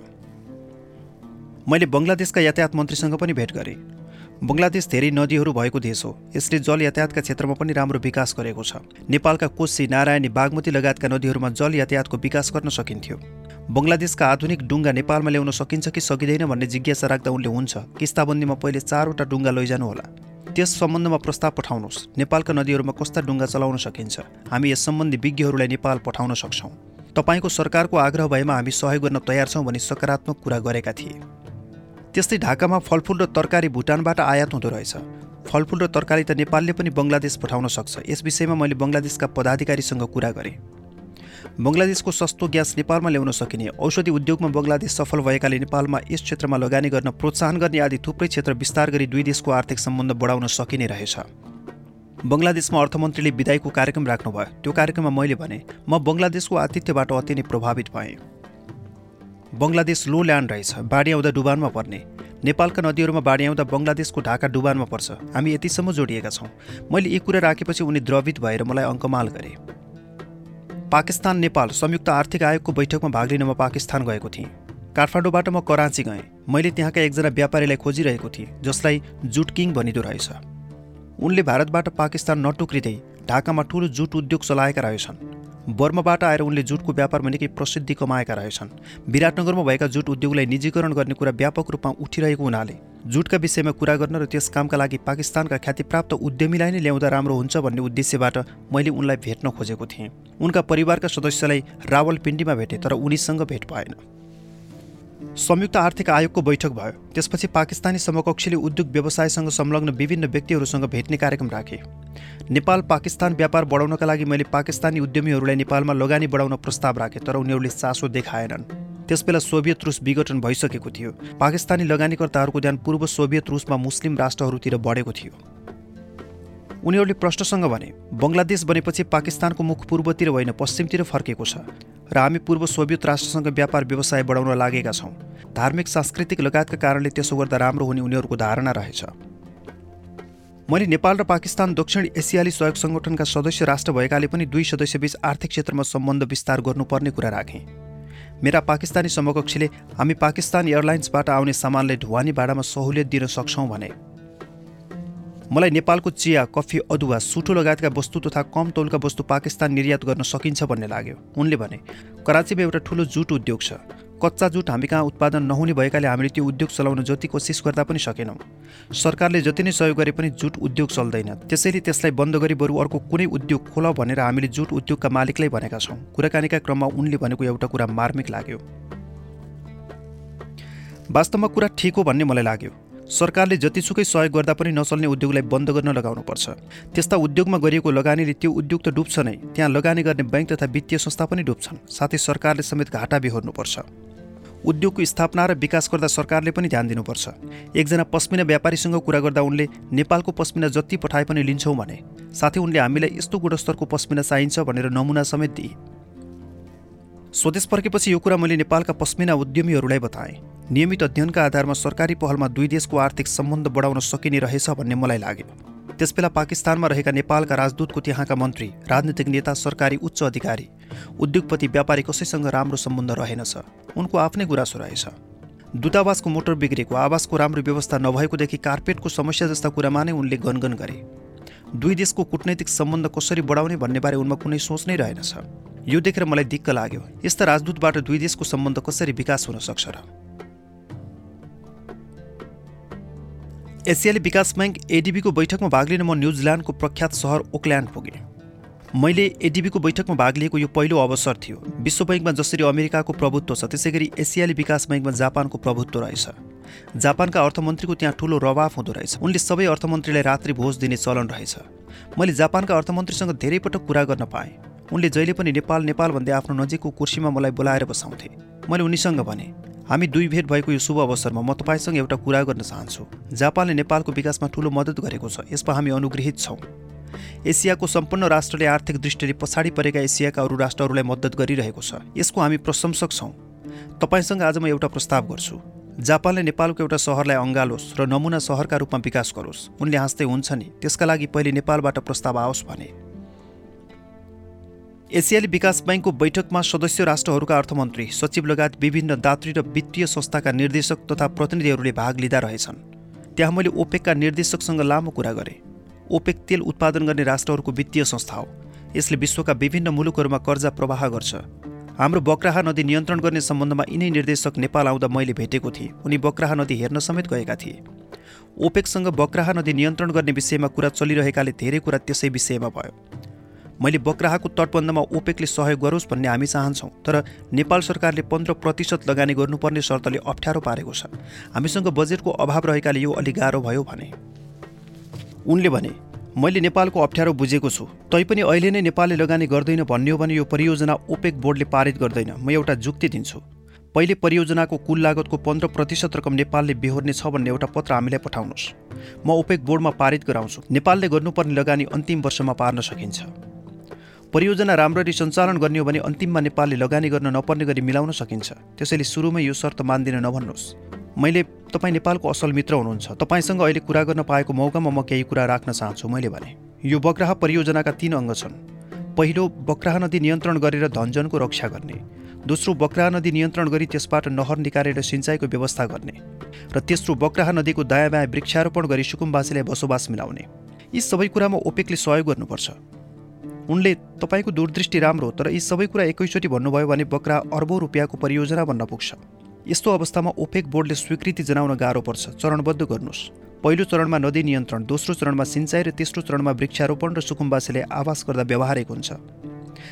मैले बङ्गलादेशका यातायात मन्त्रीसँग पनि भेट गरेँ। बङ्गलादेश धेरै नदीहरू भएको देश हो। यसले जल यातायातका क्षेत्रमा पनि राम्रो विकास गरेको छ। नेपालका कोशी नारायणी बागमती लगायतका नदीहरूमा जल यातायातको विकास गर्न सकिन्थ्यो। बङ्गलादेशका आधुनिक डुङ्गा नेपालमा ल्याउन सकिन्छ कि सकिँदैन भन्ने जिज्ञासा राख्दा उनले हुन्छ। किस्ताबन्दीमा पहिले चारवटा डुङ्गा लैजानु होला त्यस सम्बन्धमा प्रस्ताव पठाउनुहोस्। नेपालका नदीहरूमा कस्ता डुङ्गा चलाउन सकिन्छ? हामी यस सम्बन्धी विज्ञहरूलाई नेपाल पठाउन सक्छौँ। तपाईँको सरकारको आग्रह भएमा हामी सहयोग गर्न तयार छौँ भनी सकारात्मक कुरा गरेका थिए। त्यस्तै ढाकामा फलफुल र तरकारी भुटानबाट आयात हुँदो रहेछ। फलफुल र तरकारी त नेपालले पनि बङ्गलादेश पठाउन सक्छ। यस विषयमा मैले बङ्गलादेशका पदाधिकारीसँग कुरा गरेँ। बङ्गलादेशको सस्तो ग्यास नेपालमा ल्याउन सकिने औषधि उद्योगमा बङ्गलादेश सफल भएकाले नेपालमा यस क्षेत्रमा लगानी गर्न प्रोत्साहन गर्ने आदि थुप्रै क्षेत्र विस्तार गरी दुई देशको आर्थिक सम्बन्ध बढाउन सकिने रहेछ। बङ्गलादेशमा अर्थमन्त्रीले विदायको कार्यक्रम राख्नुभयो। त्यो कार्यक्रममा मैले भने म बङ्गलादेशको आतिथ्यबाट अति नै प्रभावित भएँ। बङ्गलादेश लो ल्यान्ड रहेछ बाढी आउँदा डुबानमा पर्ने। नेपालका नदीहरूमा बाढी आउँदा बङ्गलादेशको ढाका डुबानमा पर्छ। हामी यतिसम्म जोडिएका छौँ। मैले यी कुरा राखेपछि उनी द्रवित भएर मलाई अङ्कमाल गरे। पाकिस्तान नेपाल संयुक्त आर्थिक आयोगको बैठकमा भाग लिन म पाकिस्तान गएको थिएँ। काठमाडौँबाट म कराँची गएँ। मैले त्यहाँका एकजना व्यापारीलाई खोजिरहेको थिएँ जसलाई जुट किङ भनिँदो रहेछ। उनले भारतबाट पाकिस्तान नटुक्रिँदै ढाकामा ठुलो जुट उद्योग चलाएका रहेछन्। बर्माबाट आएर उनले जुटको व्यापारमा निकै प्रसिद्धि कमाएका रहेछन्। विराटनगरमा भएका जुट उद्योगलाई निजीकरण गर्ने कुरा व्यापक रूपमा उठिरहेको हुनाले जुटका विषयमा कुरा गर्न र त्यस कामका लागि पाकिस्तानका ख्यातिप्राप्त उद्यमीलाई नै ल्याउँदा राम्रो हुन्छ भन्ने उद्देश्यबाट मैले उनलाई भेट्न खोजेको थिएँ। उनका परिवारका सदस्यलाई रावलपिण्डीमा भेटेँ तर उनीसँग भेट भएन। संयुक्त आर्थिक आयोगको बैठक भयो। त्यसपछि पाकिस्तानी समकक्षीले उद्योग व्यवसायसँग संलग्न विभिन्न व्यक्तिहरूसँग भेट्ने कार्यक्रम राखे। नेपाल पाकिस्तान व्यापार बढाउनका लागि मैले पाकिस्तानी उद्यमीहरूलाई नेपालमा लगानी बढाउन प्रस्ताव राखेँ तर उनीहरूले चासो देखाएनन्। त्यसबेला सोभियत रुस विघटन भइसकेको थियो। पाकिस्तानी लगानीकर्ताहरूको ध्यान पूर्व सोभियत रुसमा मुस्लिम राष्ट्रहरूतिर बढेको थियो। उनीहरूले प्रश्नसँग भने बङ्गलादेश बनेपछि पाकिस्तानको मुख पूर्वतिर होइन पश्चिमतिर फर्केको छ र हामी पूर्व सोभियत राष्ट्रसँग व्यापार व्यवसाय बढाउन लागेका छौँ। धार्मिक सांस्कृतिक लगायतका कारणले त्यसो गर्दा राम्रो हुने उनीहरूको धारणा रहेछ। मैले नेपाल र पाकिस्तान दक्षिण एसियाली सहयोग सङ्गठनका सदस्य राष्ट्र भएकाले पनि दुई सदस्यबीच आर्थिक क्षेत्रमा सम्बन्ध विस्तार गर्नुपर्ने कुरा राखेँ। मेरा पाकिस्तानी समकक्षीले हामी पाकिस्तान एयरलाइन्सबाट आउने सामानले ढुवानी भाडामा सहुलियत दिन सक्छौँ भने। मलाई नेपालको चिया कफी अदुवा सुठो लगायतका वस्तु तथा कम तौलका वस्तु पाकिस्तान निर्यात गर्न सकिन्छ भन्ने लाग्यो। उनले भने कराँचीमा एउटा ठुलो जुट उद्योग छ। कच्चा जुट हामी कहाँ उत्पादन नहुने भएकाले हामीले त्यो उद्योग चलाउन जति कोसिस गर्दा पनि सकेनौँ। सरकारले जति नै सहयोग गरे पनि जुट उद्योग चल्दैन। त्यसैले त्यसलाई बन्द गरी बरु अर्को कुनै उद्योग खोल भनेर हामीले जुट उद्योगका मालिकलाई भनेका छौँ। कुराकानीका क्रममा उनले भनेको एउटा कुरा मार्मिक लाग्यो। वास्तवमा कुरा ठिक हो भन्ने मलाई लाग्यो। सरकारले जतिसुकै सहयोग गर्दा पनि नचल्ने उद्योगलाई बन्द गर्न लगाउनुपर्छ। त्यस्ता उद्योगमा गरिएको लगानीले त्यो उद्योग त डुब्छ नै। त्यहाँ लगानी गर्ने ब्याङ्क तथा वित्तीय संस्था पनि डुब्छन्। साथै सरकारले समेत घाटा बिहोर्नुपर्छ। उद्योगको स्थापना र विकास गर्दा सरकारले पनि ध्यान दिनुपर्छ। एकजना पस्मिना व्यापारीसँग कुरा गर्दा उनले नेपालको पस्मिना जति पठाए पनि लिन्छौँ भने। साथै उनले हामीलाई यस्तो गुणस्तरको पस्मिना चाहिन्छ भनेर नमुना समेत दिए। स्वदेश फर्केपछि यो कुरा मैले नेपालका पस्मिना उद्यमीहरूलाई बताएँ। नियमित अध्ययनका आधारमा सरकारी पहलमा दुई देशको आर्थिक सम्बन्ध बढाउन सकिने रहेछ भन्ने मलाई लाग्यो। त्यसबेला पाकिस्तानमा रहेका नेपालका राजदूतको त्यहाँका मन्त्री राजनीतिक नेता सरकारी उच्च अधिकारी उद्योगपति व्यापारी कसैसँग राम्रो सम्बन्ध रहेनछ। उनको आफ्नै गुरासो रहेछ दूतावासको मोटर बिग्रेको आवासको राम्रो व्यवस्था नभएकोदेखि कार्पेटको समस्या जस्ता कुरामा नै उनले गनगन गरे। दुई देशको कुटनैतिक सम्बन्ध कसरी बढाउने भन्ने बारे उनमा कुनै सोच नै रहेनछ। यो देखेर मलाई दिक्क लाग्यो यस्ता राजदूतबाट दुई देशको सम्बन्ध कसरी विकास हुन सक्छ र एसियाली विकास ब्याङ्क एडिबीको बैठकमा भाग लिन म न्युजिल्यान्डको प्रख्यात सहर ओकल्यान्ड पुगेँ। मैले एडिबीको बैठकमा भाग लिएको यो पहिलो अवसर थियो। विश्व ब्याङ्कमा जसरी अमेरिकाको प्रभुत्व छ त्यसै गरी एसियाली विकास ब्याङ्कमा जापानको प्रभुत्व रहेछ। जापानका अर्थमन्त्रीको त्यहाँ ठुलो रवाफ हुँदो रहेछ। उनले सबै अर्थमन्त्रीलाई रात्रि भोज दिने चलन रहेछ। मैले जापानका अर्थमन्त्रीसँग धेरै पटक कुरा गर्न पाएँ। उनले जहिले पनि नेपाल नेपाल भन्दै आफ्नो नजिकको कुर्सीमा मलाई बोलाएर बसाउँथे। मैले उनीसँग भने हामी दुई भेट भएको यो शुभ अवसरमा म तपाईँसँग एउटा कुरा गर्न चाहन्छु। जापानले नेपालको विकासमा ठुलो मद्दत गरेको छ यसमा हामी अनुग्रहित छौँ। एसियाको सम्पूर्ण राष्ट्रले आर्थिक दृष्टिले पछाडि परेका एसियाका अरू राष्ट्रहरूलाई मद्दत गरिरहेको छ यसको हामी प्रशंसक छौँ। तपाईँसँग आज म एउटा प्रस्ताव गर्छु। जापानले नेपालको एउटा सहरलाई अँगालोस् र नमुना सहरका रूपमा विकास गरोस्। उनले हाँस्दै हुन्छ नि त्यसका लागि पहिले नेपालबाट प्रस्ताव आओस् भने। एसियाली विकास ब्याङ्कको बैठकमा सदस्य राष्ट्रहरूका अर्थमन्त्री सचिव लगायत विभिन्न दात्री र वित्तीय संस्थाका निर्देशक तथा प्रतिनिधिहरूले भाग लिँदा रहेछन्। त्यहाँ मैले ओपेकका निर्देशकसँग लामो कुरा गरेँ। ओपेक तेल उत्पादन गर्ने राष्ट्रहरूको वित्तीय संस्था हो। यसले विश्वका विभिन्न मुलुकहरूमा कर्जा प्रवाह गर्छ। हाम्रो बक्राहा नदी नियन्त्रण गर्ने सम्बन्धमा यिनै निर्देशक नेपाल आउँदा मैले भेटेको थिएँ। उनी बक्राहा नदी हेर्न समेत गएका थिए। ओपेकसँग बक्राहा नदी नियन्त्रण गर्ने विषयमा कुरा चलिरहेकाले धेरै कुरा त्यसै विषयमा भयो। मैले बक्राहाको तटबन्धमा ओपेकले सहयोग गरोस् भन्ने हामी चाहन्छौँ तर नेपाल सरकारले पन्ध्र प्रतिशत लगानी गर्नुपर्ने शर्तले अप्ठ्यारो पारेको छ। हामीसँग बजेटको अभाव रहेकाले यो अलि गाह्रो भयो भने। उनले भने मैले नेपालको अप्ठ्यारो बुझेको छु तैपनि अहिले नै नेपालले लगानी गर्दैन भन्ने हो भने यो परियोजना ओपेक बोर्डले पारित गर्दैन म एउटा जुक्ति दिन्छु। पहिले परियोजनाको कुल लागतको पन्ध्र प्रतिशत रकम नेपालले बेहोर्ने छ भन्ने एउटा पत्र हामीलाई पठाउनुहोस्। म ओपेक बोर्डमा पारित गराउँछु। नेपालले गर्नुपर्ने लगानी अन्तिम वर्षमा पार्न सकिन्छ। परियोजना राम्ररी सञ्चालन गर्ने हो भने अन्तिममा नेपालले लगानी गर्न नपर्ने गरी मिलाउन सकिन्छ। त्यसैले सुरुमै यो शर्त मान्दिन नभन्नुहोस्। मैले तपाईँ नेपालको असल मित्र हुनुहुन्छ। तपाईँसँग अहिले कुरा गर्न पाएको मौकामा म केही कुरा राख्न चाहन्छु मैले भने। यो बक्राह परियोजनाका तीन अङ्ग छन्। पहिलो बक्राह नदी नियन्त्रण गरेर धनजनको रक्षा गर्ने। दोस्रो बक्राह नदी नियन्त्रण गरी त्यसबाट नहर निकालेर सिँचाइको व्यवस्था गर्ने। र तेस्रो बक्राह नदीको दायाँ बायाँ वृक्षारोपण गरी सुकुम्बासीलाई बसोबास मिलाउने। यी सबै कुरामा ओपेकले सहयोग गर्नुपर्छ। उनले तपाईँको दूरदृष्टि राम्रो तर यी सबै कुरा एकैचोटि भन्नुभयो भने बक्रा अर्बौँ रुपियाँको परियोजना भन्न पुग्छ। यस्तो अवस्थामा ओपेक बोर्डले स्वीकृति जनाउन गाह्रो पर्छ। चरणबद्ध गर्नुहोस्। पहिलो चरणमा नदी नियन्त्रण दोस्रो चरणमा सिँचाइ र तेस्रो चरणमा वृक्षारोपण र सुकुम्बासीले आवास गर्दा व्यवहारिक हुन्छ।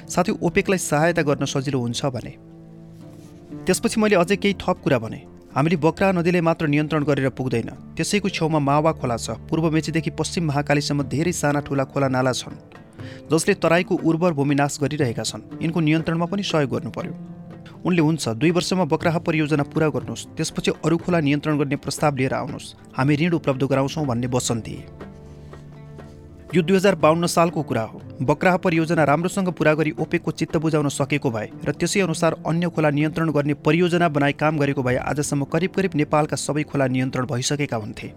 साथै ओपेकलाई सहायता गर्न सजिलो हुन्छ भने। त्यसपछि मैले अझै केही थप कुरा भने। हामीले बक्रा नदीलाई मात्र नियन्त्रण गरेर पुग्दैन। त्यसैको छेउमा मावा खोला छ। पूर्व मेचीदेखि पश्चिम महाकालीसम्म धेरै साना ठुला खोला नाला छन्। जसले तराईको उर्वर भूमि नाश गरिरहेका छन्। यिनको नियन्त्रणमा पनि सहयोग गर्नु पर्यो। उनले हुन्छ दुई वर्षमा बक्राहा परियोजना पुरा गर्नुहोस्। त्यसपछि अरू खोला नियन्त्रण गर्ने प्रस्ताव लिएर आउनुहोस्। हामी ऋण उपलब्ध गराउँछौँ भन्ने वचन दिए। यो दुई हजार बाहन्न सालको कुरा हो। बक्राहा परियोजना राम्रोसँग पुरा गरी ओपेकको चित्त बुझाउन सकेको भए र त्यसै अनुसार अन्य खोला नियन्त्रण गर्ने परियोजना बनाई काम गरेको भए आजसम्म करिब करिब नेपालका सबै खोला नियन्त्रण भइसकेका हुन्थे।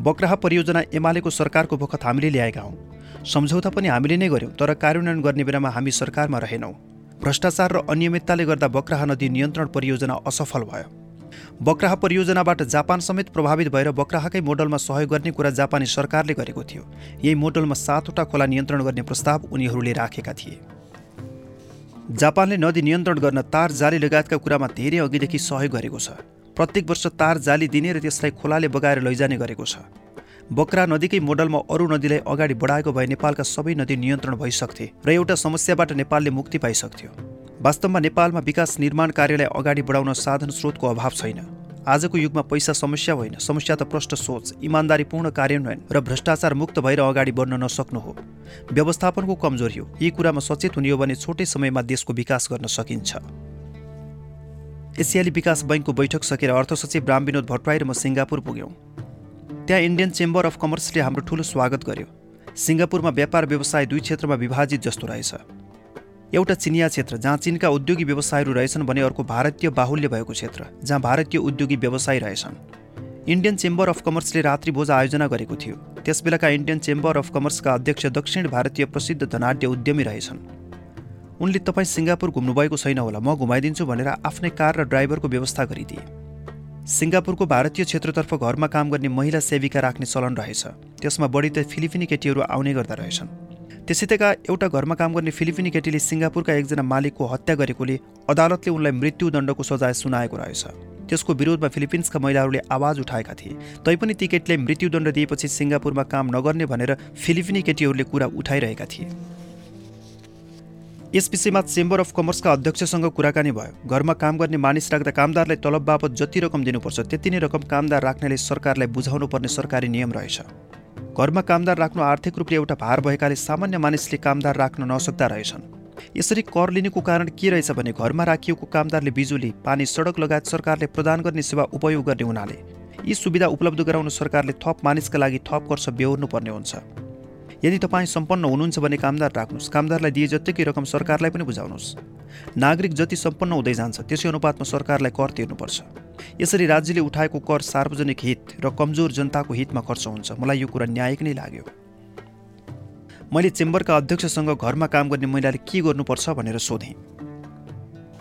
बक्राहा परियोजना एमालेको सरकारको बखत हामीले ल्याएका हौँ। सम्झौता पनि हामीले नै गर्यौँ तर कार्यान्वयन गर्ने बेलामा हामी सरकारमा रहेनौँ। भ्रष्टाचार र अनियमितताले गर्दा बक्राहा नदी नियन्त्रण परियोजना असफल भयो। बक्राहा परियोजनाबाट जापान समेत प्रभावित भएर बक्राहाकै मोडलमा सहयोग गर्ने कुरा जापानी सरकारले गरेको थियो। यही मोडलमा सातवटा खोला नियन्त्रण गर्ने प्रस्ताव उनीहरूले राखेका थिए। जापानले नदी नियन्त्रण गर्न तार जाली लगायतका कुरामा धेरै अघिदेखि सहयोग गरेको छ। प्रत्येक वर्ष तार जाली दिने र त्यसलाई खोलाले बगाएर लैजाने गरेको छ। बक्रा नदीकै मोडलमा अरू नदीलाई अगाडि बढाएको भए नेपालका सबै नदी नियन्त्रण भइसक्थे र एउटा समस्याबाट नेपालले मुक्ति पाइसक्थ्यो। वास्तवमा नेपालमा विकास निर्माण कार्यलाई अगाडि बढाउन साधन स्रोतको अभाव छैन। आजको युगमा पैसा समस्या होइन। समस्या त प्रष्ट सोच इमान्दारीपूर्ण कार्यान्वयन र भ्रष्टाचार मुक्त भएर अगाडि बढ्न नसक्नु हो। व्यवस्थापनको कमजोरी हो। यी कुरामा सचेत हुने हो भने छोटै समयमा देशको विकास गर्न सकिन्छ। एसियाली विकास बैङ्कको बैठक सकेर अर्थ सचिव राम विनोद भट्टराई र म सिङ्गापुर पुग्यौँ। त्यहाँ इन्डियन चेम्बर अफ कमर्सले हाम्रो ठुलो स्वागत गर्यो। सिङ्गापुरमा व्यापार व्यवसाय दुई क्षेत्रमा विभाजित जस्तो रहेछ। एउटा चिनिया क्षेत्र जहाँ चिनका उद्योगी व्यवसायहरू रहेछन् भने अर्को भारतीय बाहुल्य भएको क्षेत्र जहाँ भारतीय उद्योगी व्यवसायी रहेछन्। इन्डियन चेम्बर अफ कमर्सले रात्रिभोज आयोजना गरेको थियो। त्यसबेलाका इन्डियन चेम्बर अफ कमर्सका अध्यक्ष दक्षिण भारतीय प्रसिद्ध धनाढ्य उद्यमी रहेछन्। उनले तपाईँ सिङ्गापुर घुम्नुभएको छैन होला म घुमाइदिन्छु भनेर आफ्नै कार र ड्राइभरको व्यवस्था गरिदिए। सिङ्गापुरको भारतीय क्षेत्रतर्फ घरमा काम गर्ने महिला सेविका राख्ने चलन रहेछ। त्यसमा बढी त फिलिपिनी केटीहरू आउने गर्दा रहेछन्। त्यसैतका एउटा घरमा काम गर्ने फिलिपिनी केटीले सिङ्गापुरका एकजना मालिकको हत्या गरेकोले अदालतले उनलाई मृत्युदण्डको सजाय सुनाएको रहेछ। त्यसको विरोधमा फिलिपिन्सका महिलाहरूले आवाज उठाएका थिए। तैपनि ती केटीलाई मृत्युदण्ड दिएपछि सिङ्गापुरमा काम नगर्ने भनेर फिलिपिनी केटीहरूले कुरा उठाइरहेका थिए। यस विषयमा चेम्बर अफ कमर्सका अध्यक्षसँग कुराकानी भयो। घरमा काम गर्ने मानिस राख्दा कामदारलाई तलब बापत जति रकम दिनुपर्छ त्यति नै रकम कामदार राख्नेले सरकारलाई बुझाउनु पर्ने सरकारी नियम रहेछ। घरमा कामदार राख्नु आर्थिक रूपले एउटा भार भएकाले सामान्य मानिसले कामदार राख्न नसक्दा रहेछन्। यसरी कर लिनुको कारण के रहेछ भने घरमा राखिएको कामदारले बिजुली पानी सडक लगायत सरकारले प्रदान गर्ने सेवा उपयोग गर्ने हुनाले यी सुविधा उपलब्ध गराउन सरकारले थप मानिसका लागि थप खर्च बेहोर्नु पर्ने हुन्छ। यदि तपाईँ सम्पन्न हुनुहुन्छ भने कामदार राख्नुहोस्। कामदारलाई दिए जत्तिकै रकम सरकारलाई पनि बुझाउनुहोस्। नागरिक जति सम्पन्न हुँदै जान्छ त्यसै अनुपातमा सरकारलाई कर तिर्नुपर्छ। यसरी राज्यले उठाएको कर सार्वजनिक हित र कमजोर जनताको हितमा खर्च हुन्छ। मलाई यो कुरा न्यायिक नै लाग्यो। मैले चेम्बरका अध्यक्षसँग घरमा काम गर्ने महिलाले के गर्नुपर्छ भनेर सोधेँ।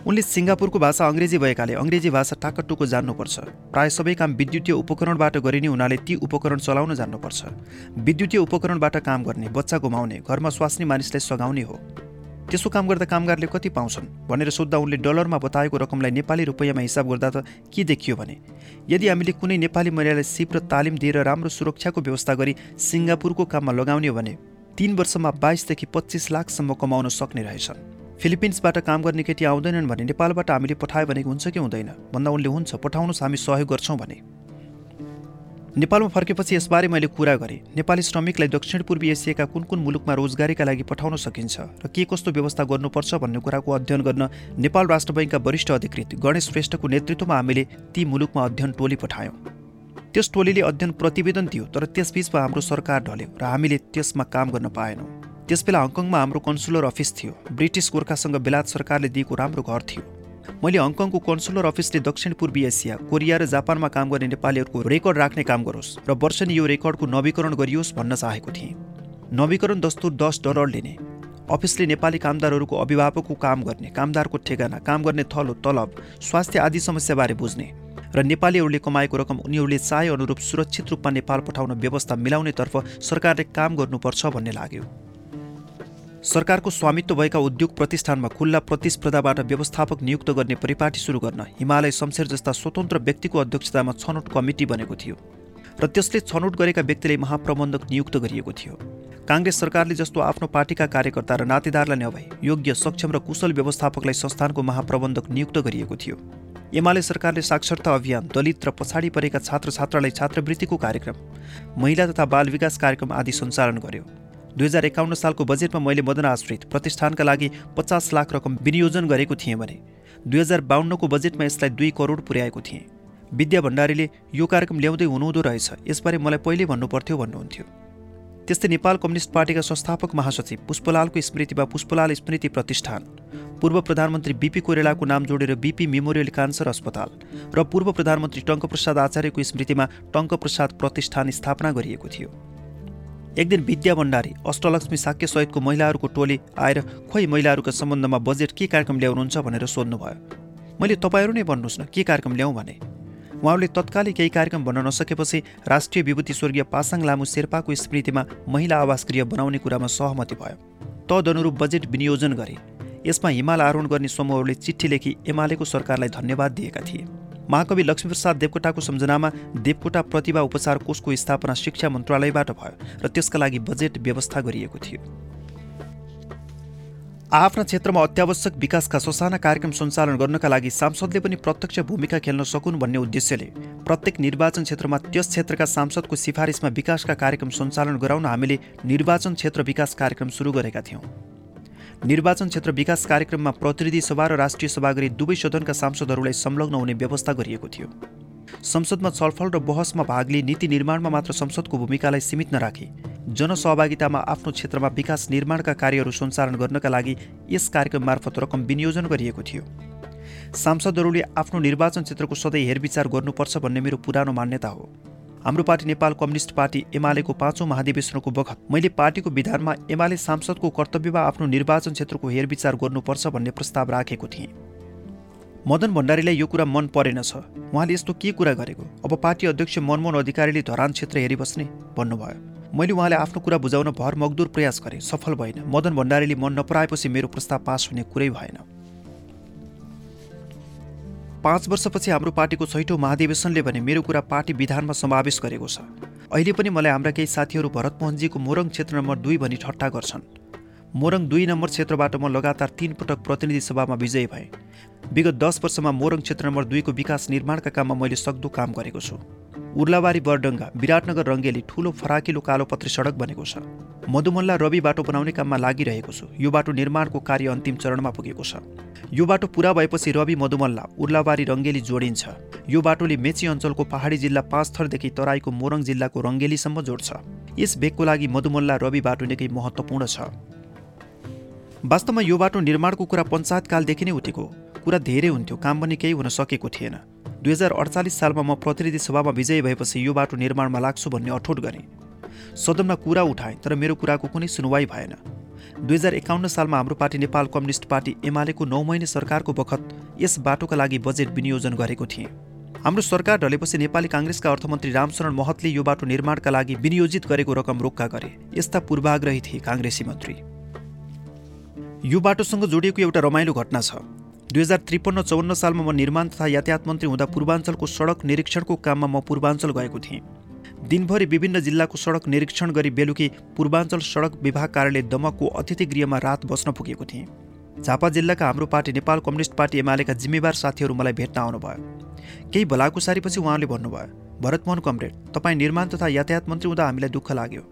उनले सिङ्गापुरको भाषा अङ्ग्रेजी भएकाले अङ्ग्रेजी भाषा टाकटुको जान्नुपर्छ। प्राय सबै काम विद्युतीय उपकरणबाट गरिने हुनाले ती उपकरण चलाउन जान्नुपर्छ। विद्युतीय उपकरणबाट काम गर्ने बच्चा घुमाउने घरमा स्वास्नी मानिसलाई सघाउने हो। त्यसो काम गर्दा कामगारले कति पाउँछन्? भनेर सोद्धा उनले डलरमा बताएको रकमलाई नेपाली रुपियाँमा हिसाब गर्दा त के देखियो भने? यदि हामीले कुनै नेपाली महिलालाई सिप र तालिम दिएर राम्रो सुरक्षाको व्यवस्था गरी सिङ्गापुरको काममा लगाउने हो भने तिन वर्षमा बाइसदेखि पच्चिस लाखसम्म कमाउन सक्ने रहेछन्। फिलिपिन्सबाट काम गर्ने केटी आउँदैनन् भने नेपालबाट हामीले पठायो भने हुन्छ कि हुँदैन? भन्दा उनले हुन्छ पठाउनुहोस् हामी सहयोग गर्छौँ भने। नेपालमा फर्केपछि यसबारे मैले कुरा गरेँ। नेपाली श्रमिकलाई दक्षिण पूर्वी एसियाका कुन कुन मुलुकमा रोजगारीका लागि पठाउन सकिन्छ र के कस्तो व्यवस्था गर्नुपर्छ भन्ने कुराको अध्ययन गर्न नेपाल राष्ट्र बैङ्कका वरिष्ठ अधिकृत गणेश श्रेष्ठको नेतृत्वमा हामीले ती मुलुकमा अध्ययन टोली पठायौँ। त्यस टोलीले अध्ययन प्रतिवेदन दियो तर त्यसबीचमा हाम्रो सरकार ढल्यो र हामीले त्यसमा काम गर्न पाएनौँ। त्यसबेला हङकङमा हाम्रो कन्सुलर अफिस थियो। ब्रिटिस गोर्खासँग बेलायत सरकारले दिएको राम्रो घर थियो। मैले हङकङको कन्सुलर अफिसले दक्षिण पूर्वी एसिया कोरिया र जापानमा काम गर्ने नेपालीहरूको रेकर्ड राख्ने काम गरोस् र वर्षनी यो रेकर्डको नवीकरण गरियोस् भन्न चाहेको थिएँ। नवीकरण दस्तुर दस डलर लिने। अफिसले नेपाली कामदारहरूको अभिभावकको काम गर्ने कामदारको ठेगाना काम गर्ने थलो तलब स्वास्थ्य आदि समस्याबारे बुझ्ने र नेपालीहरूले कमाएको रकम उनीहरूले चाहे अनुरूप सुरक्षित रूपमा नेपाल पठाउन व्यवस्था मिलाउनेतर्फ सरकारले काम गर्नुपर्छ भन्ने लाग्यो। सरकारको स्वामित्व भएका उद्योग प्रतिष्ठानमा खुल्ला प्रतिस्पर्धाबाट व्यवस्थापक नियुक्त गर्ने परिपाटी सुरु गर्न हिमालय शमशेर जस्ता स्वतन्त्र व्यक्तिको अध्यक्षतामा छनौट कमिटी बनेको थियो र त्यसले छनौट गरेका व्यक्तिले महाप्रबन्धक नियुक्त गरिएको थियो। काङ्ग्रेस सरकारले जस्तो आफ्नो पार्टीका कार्यकर्ता र नातेदारलाई नभई योग्य सक्षम र कुशल व्यवस्थापकलाई संस्थानको महाप्रबन्धक नियुक्त गरिएको थियो। एमाले सरकारले साक्षरता अभियान दलित र पछाडि परेका छात्र छात्रालाई छात्रवृत्तिको कार्यक्रम महिला तथा बाल विकास कार्यक्रम आदि सञ्चालन गर्यो। दुई हजार एकाउन्न सालको बजेटमा मैले मदन आश्रित प्रतिष्ठानका लागि पचास लाख रकम विनियोजन गरेको थिएँ भने दुई हजार बाहन्नको बजेटमा यसलाई दुई करोड पुर्याएको थिएँ। विद्या भण्डारीले यो कार्यक्रम ल्याउँदै हुनुहुँदो रहेछ यसबारे मलाई पहिले भन्नुपर्थ्यो भन्नुहुन्थ्यो। त्यस्तै नेपाल कम्युनिस्ट पार्टीका संस्थापक महासचिव पुष्पलालको स्मृतिमा पुष्पलाल स्मृति प्रतिष्ठान पूर्व प्रधानमन्त्री बिपी कोरेलाको नाम जोडेर बिपी मेमोरियल क्यान्सर अस्पताल र पूर्व प्रधानमन्त्री टङ्कप्रसाद आचार्यको स्मृतिमा टङ्कप्रसाद प्रतिष्ठान स्थापना गरिएको थियो। एक दिन विद्या भण्डारी अष्टलक्ष्मी साक्य सहितको महिलाहरूको टोली आएर खोइ महिलाहरूका सम्बन्धमा बजेट के कार्यक्रम ल्याउनुहुन्छ भनेर सोध्नुभयो। मैले तपाईँहरू नै भन्नुहोस् न के कार्यक्रम ल्याउँ भने? उहाँहरूले तत्कालै केही कार्यक्रम भन्न नसकेपछि राष्ट्रिय विभूति स्वर्गीय पासाङ लामु शेर्पाको स्मृतिमा महिला आवास गृह बनाउने कुरामा सहमति भयो। तदनुरूप बजेट विनियोजन गरे। यसमा हिमाल आरोहण गर्ने समूहहरूले चिठी लेखी एमालेको सरकारलाई धन्यवाद दिएका थिए। महाकवि लक्ष्मीप्रसाद देवकोटाको सम्झनामा देवकोटा प्रतिभा उपचार कोषको स्थापना शिक्षा मन्त्रालयबाट भयो र त्यसका लागि बजेट व्यवस्था गरिएको थियो। आफ्ना क्षेत्रमा अत्यावश्यक विकासका ससाना कार्यक्रम सञ्चालन गर्नका लागि सांसदले पनि प्रत्यक्ष भूमिका खेल्न सकुन् भन्ने उद्देश्यले प्रत्येक निर्वाचन क्षेत्रमा त्यस क्षेत्रका सांसदको सिफारिसमा विकासका कार्यक्रम सञ्चालन गराउन हामीले निर्वाचन क्षेत्र विकास कार्यक्रम सुरु गरेका थियौँ। निर्वाचन क्षेत्र विकास कार्यक्रममा प्रतिनिधि सभा र राष्ट्रिय सभा गरी दुवै सदनका सांसदहरूलाई संलग्न हुने व्यवस्था गरिएको थियो। संसदमा छलफल र बहसमा भाग लिई नीति निर्माणमा मात्र संसदको भूमिकालाई सीमित नराखी। जनसहभागितामा आफ्नो क्षेत्रमा विकास निर्माणका कार्यहरू सञ्चालन गर्नका लागि यस कार्यक्रम मार्फत रकम विनियोजन गरिएको थियो। सांसदहरूले आफ्नो निर्वाचन क्षेत्रको सधैँ हेरविचार गर्नुपर्छ भन्ने मेरो पुरानो मान्यता हो। हाम्रो पार्टी नेपाल कम्युनिस्ट पार्टी एमालेको पाँचौँ महाधिवेशनको बखत। मैले पार्टीको विधानमा एमाले सांसदको कर्तव्यमा आफ्नो निर्वाचन क्षेत्रको हेरविचार गर्नुपर्छ भन्ने प्रस्ताव राखेको थिएँ। मदन भण्डारीलाई यो कुरा मन परेनछ उहाँले यस्तो के कुरा गरेको? अब पार्टी अध्यक्ष मनमोहन अधिकारीले धरान क्षेत्र हेरिबस्ने भन्नुभयो। मैले उहाँले आफ्नो कुरा बुझाउन भर मगदुर प्रयास गरेँ। सफल भएन। मदन भण्डारीले मन नपराएपछि मेरो प्रस्ताव पास हुने कुरै भएन। पाँच वर्षपछि हाम्रो पार्टीको छैठौँ महाधिवेशनले भने मेरो कुरा पार्टी विधानमा समावेश गरेको छ। अहिले पनि मलाई हाम्रा केही साथीहरू भरत मोहनजीको मोरङ क्षेत्र नम्बर दुई भनी ठट्टा गर्छन्। मोरङ दुई नम्बर क्षेत्रबाट म लगातार तीन पटक प्रतिनिधि सभामा विजयी भएँ। विगत दस वर्षमा मोरङ क्षेत्र नम्बर दुईको विकास निर्माणका काममा मैले सक्दो काम गरेको छु। उर्लाबारी बरडङ्गा विराटनगर रङ्गेली ठुलो फराकिलो कालोपत्री सडक बनेको छ। मधुमल्ला रवि बाटो बनाउने काममा लागिरहेको छु। यो बाटो निर्माणको कार्य अन्तिम चरणमा पुगेको छ। यो बाटो पुरा भएपछि रवि मधुमल्ला उर्लाबारी रङ्गेली जोडिन्छ। यो बाटोले मेची अञ्चलको पहाडी जिल्ला पाँच थरदेखि तराईको मोरङ जिल्लाको रङ्गेलीसम्म जोड्छ। यस भेगको लागि मधुमल्ला रवि बाटो निकै महत्त्वपूर्ण छ। वास्तवमा यो बाटो निर्माणको कुरा पञ्चायतकालदेखि नै उठेको। कुरा धेरै हुन्थ्यो काम पनि केही हुन सकेको थिएन। दुई हजार अडचालिस सालमा म प्रतिनिधि सभामा विजयी भएपछि यो बाटो निर्माणमा लाग्छु भन्ने अठोट गरेँ। सदनमा कुरा उठाएँ तर मेरो कुराको कुनै सुनवाई भएन। दुई हजार एकाउन्न सालमा हाम्रो पार्टी नेपाल कम्युनिस्ट पार्टी एमालेको नौ महिने सरकारको बखत यस बाटोका लागि बजेट विनियोजन गरेको थिएँ। हाम्रो सरकार ढलेपछि नेपाली काङ्ग्रेसका अर्थमन्त्री रामशरण महतले यो बाटो निर्माणका लागि विनियोजित गरेको रकम रोक्का गरे यस्ता पूर्वाग्रही थिए काङ्ग्रेसी मन्त्री। यो बाटोसँग जोडिएको एउटा रमाइलो घटना छ। दुई हजार त्रिपन्न चौन्न सालमा म निर्माण तथा यातायात मन्त्री हुँदा पूर्वाञ्चलको सडक निरीक्षणको काममा म पूर्वाञ्चल गएको थिएँ। दिनभरि विभिन्न जिल्लाको सडक निरीक्षण गरी बेलुकी पूर्वाञ्चल सडक विभाग कार्यालय दमकको अतिथि गृहमा रात बस्न पुगेको थिएँ। झापा जिल्लाका हाम्रो पार्टी नेपाल कम्युनिस्ट पार्टी एमालेका जिम्मेवार साथीहरू मलाई भेट्न आउनुभयो। केही भलाकुसारीपछि उहाँले भन्नुभयो भरतमोहन कमरेड तपाईँ निर्माण तथा यातायात मन्त्री हुँदा हामीलाई दुःख लाग्यो।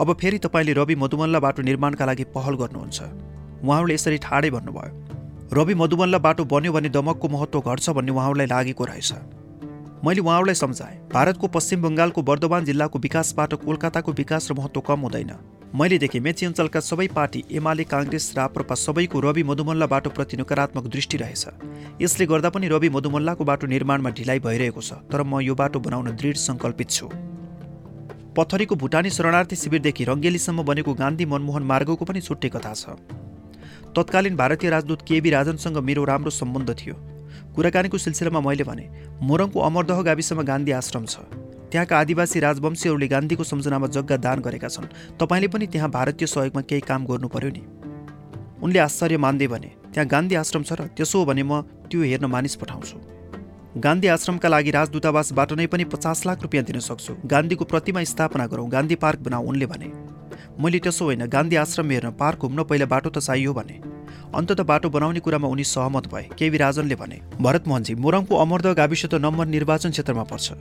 अब फेरि तपाईँले रवि मधुमल्ला बाटो निर्माणका लागि पहल गर्नुहुन्छ। उहाँहरूले यसरी ठाडै भन्नुभयो। रवि मधुबनलाई बाटो बन्यो भने दमकको महत्त्व घट्छ भन्ने उहाँहरूलाई लागेको रहेछ। मैले उहाँहरूलाई सम्झाएँ भारतको पश्चिम बङ्गालको वर्धमान जिल्लाको विकासबाट कोलकाताको विकास र महत्त्व कम हुँदैन। मैले देखेँ मेची अञ्चलका सबै पार्टी एमाले काङ्ग्रेस राप्रपा सबैको रवि मधुमल्ला बाटोप्रति नकारात्मक दृष्टि रहेछ। यसले गर्दा पनि रवि मधुमल्लाको बाटो निर्माणमा ढिलाइ भइरहेको छ तर म यो बाटो बनाउन दृढ सङ्कल्पित छु। पथरीको भुटानी शरणार्थी शिविरदेखि रङ्गेलीसम्म बनेको गान्धी मनमोहन मार्गको पनि छुट्टै कथा छ। तत्कालीन भारतीय राजदूत केबी राजनसँग मेरो राम्रो सम्बन्ध थियो। कुराकानीको सिलसिलामा मैले भने मोरङको अमरदह गाविसमा गान्धी आश्रम छ। त्यहाँका आदिवासी राजवंशीहरूले गान्धीको सम्झनामा जग्गा दान गरेका छन्। तपाईँले पनि त्यहाँ भारतीय सहयोगमा केही काम गर्नु पर्यो नि। उनले आश्चर्य मान्दै भने त्यहाँ गान्धी आश्रम छ र त्यसो हो भने म त्यो हेर्न मानिस पठाउँछु। गान्धी आश्रमका लागि राजदूतावासबाट नै पनि पचास लाख रुपियाँ दिन सक्छु। गान्धीको प्रतिमा स्थापना गरौँ गान्धी पार्क बनाऊ उनले भने। मैले त्यसो होइन गान्धी आश्रम हेर्न पार्क घुम्न पहिला बाटो त चाहियो भने। अन्तत बाटो बनाउने कुरामा उनी सहमत भए केबी राजनले भने। भरत मोहनजी मोरङको अमरद गाविस त नम्बर निर्वाचन क्षेत्रमा पर्छ।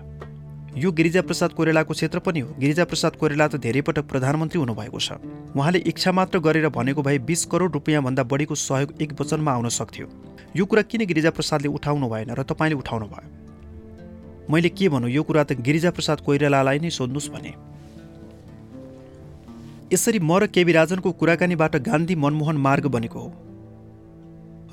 यो गिरिजाप्रसाद कोइरालाको क्षेत्र पनि हो। गिरिजाप्रसाद कोइराला त धेरै पटक प्रधानमन्त्री हुनुभएको छ। उहाँले इच्छा मात्र गरेर भनेको भए बिस करोड रुपियाँभन्दा बढीको सहयोग एक वचनमा आउन सक्थ्यो। यो कुरा किन गिरिजाप्रसादले उठाउनु भएन र तपाईँले उठाउनु भयो? मैले के भनौँ यो कुरा त गिरिजाप्रसाद कोइरालालाई नै सोध्नुहोस् भने। यसरी म र केबी राजनको कुराकानीबाट गान्धी मनमोहन मार्ग बनेको हो।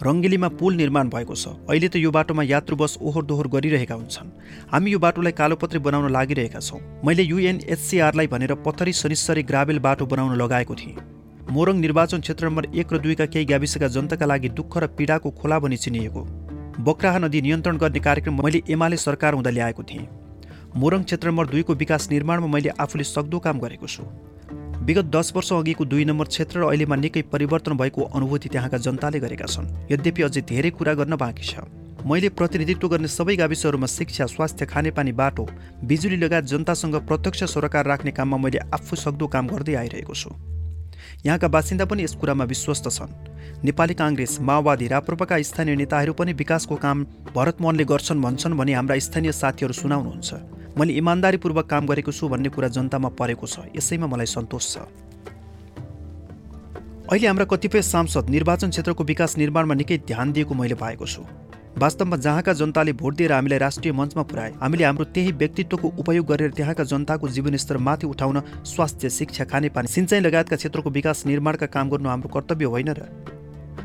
रङ्गेलीमा पुल निर्माण भएको छ। अहिले त यो बाटोमा यात्रु बस ओहोर दोहोर गरिरहेका हुन्छन्। हामी यो बाटोलाई कालोपत्री बनाउन लागिरहेका छौँ। मैले युएनएचसिआरलाई भनेर पत्थरी शनिश्चरी ग्राभेल बाटो बनाउन लगाएको थिएँ। मोरङ निर्वाचन क्षेत्र नम्बर एक र दुईका केही गाविसका जनताका लागि दुःख र पीडाको खोला भनी चिनिएको। बक्राहा नदी नियन्त्रण गर्ने कार्यक्रम मैले एमाले सरकार हुँदा ल्याएको थिएँ। मोरङ क्षेत्र नम्बर दुईको विकास निर्माणमा मैले आफूले सक्दो काम गरेको छु। विगत दस वर्ष अघिको दुई नम्बर क्षेत्र र अहिलेमा निकै परिवर्तन भएको अनुभूति त्यहाँका जनताले गरेका छन्। यद्यपि अझै धेरै कुरा गर्न बाँकी छ। मैले प्रतिनिधित्व गर्ने सबै गाविसहरूमा शिक्षा स्वास्थ्य खानेपानी बाटो बिजुली लगायत जनतासँग प्रत्यक्ष सरोकार राख्ने काममा मैले आफू सक्दो काम गर्दै आइरहेको छु। यहाँका बासिन्दा पनि यस कुरामा विश्वस्त छन्। नेपाली काङ्ग्रेस माओवादी राप्रपाका स्थानीय नेताहरू पनि विकासको काम भरत मोहनले गर्छन् भन्छन् भने हाम्रा स्थानीय साथीहरू सुनाउनुहुन्छ। मैले इमान्दारीपूर्वक काम गरेको छु भन्ने कुरा जनतामा परेको छ यसैमा मलाई सन्तोष छ। अहिले हाम्रा कतिपय सांसद निर्वाचन क्षेत्रको विकास निर्माणमा निकै ध्यान दिएको मैले पाएको छु। वास्तवमा जहाँका जनताले भोट दिएर हामीलाई राष्ट्रिय मञ्चमा पुर्याए हामीले हाम्रो त्यही व्यक्तित्वको उपयोग गरेर त्यहाँका जनताको जीवनस्तर माथि उठाउन स्वास्थ्य शिक्षा खानेपानी सिँचाइ लगायतका क्षेत्रको विकास निर्माणका काम गर्नु हाम्रो कर्तव्य होइन र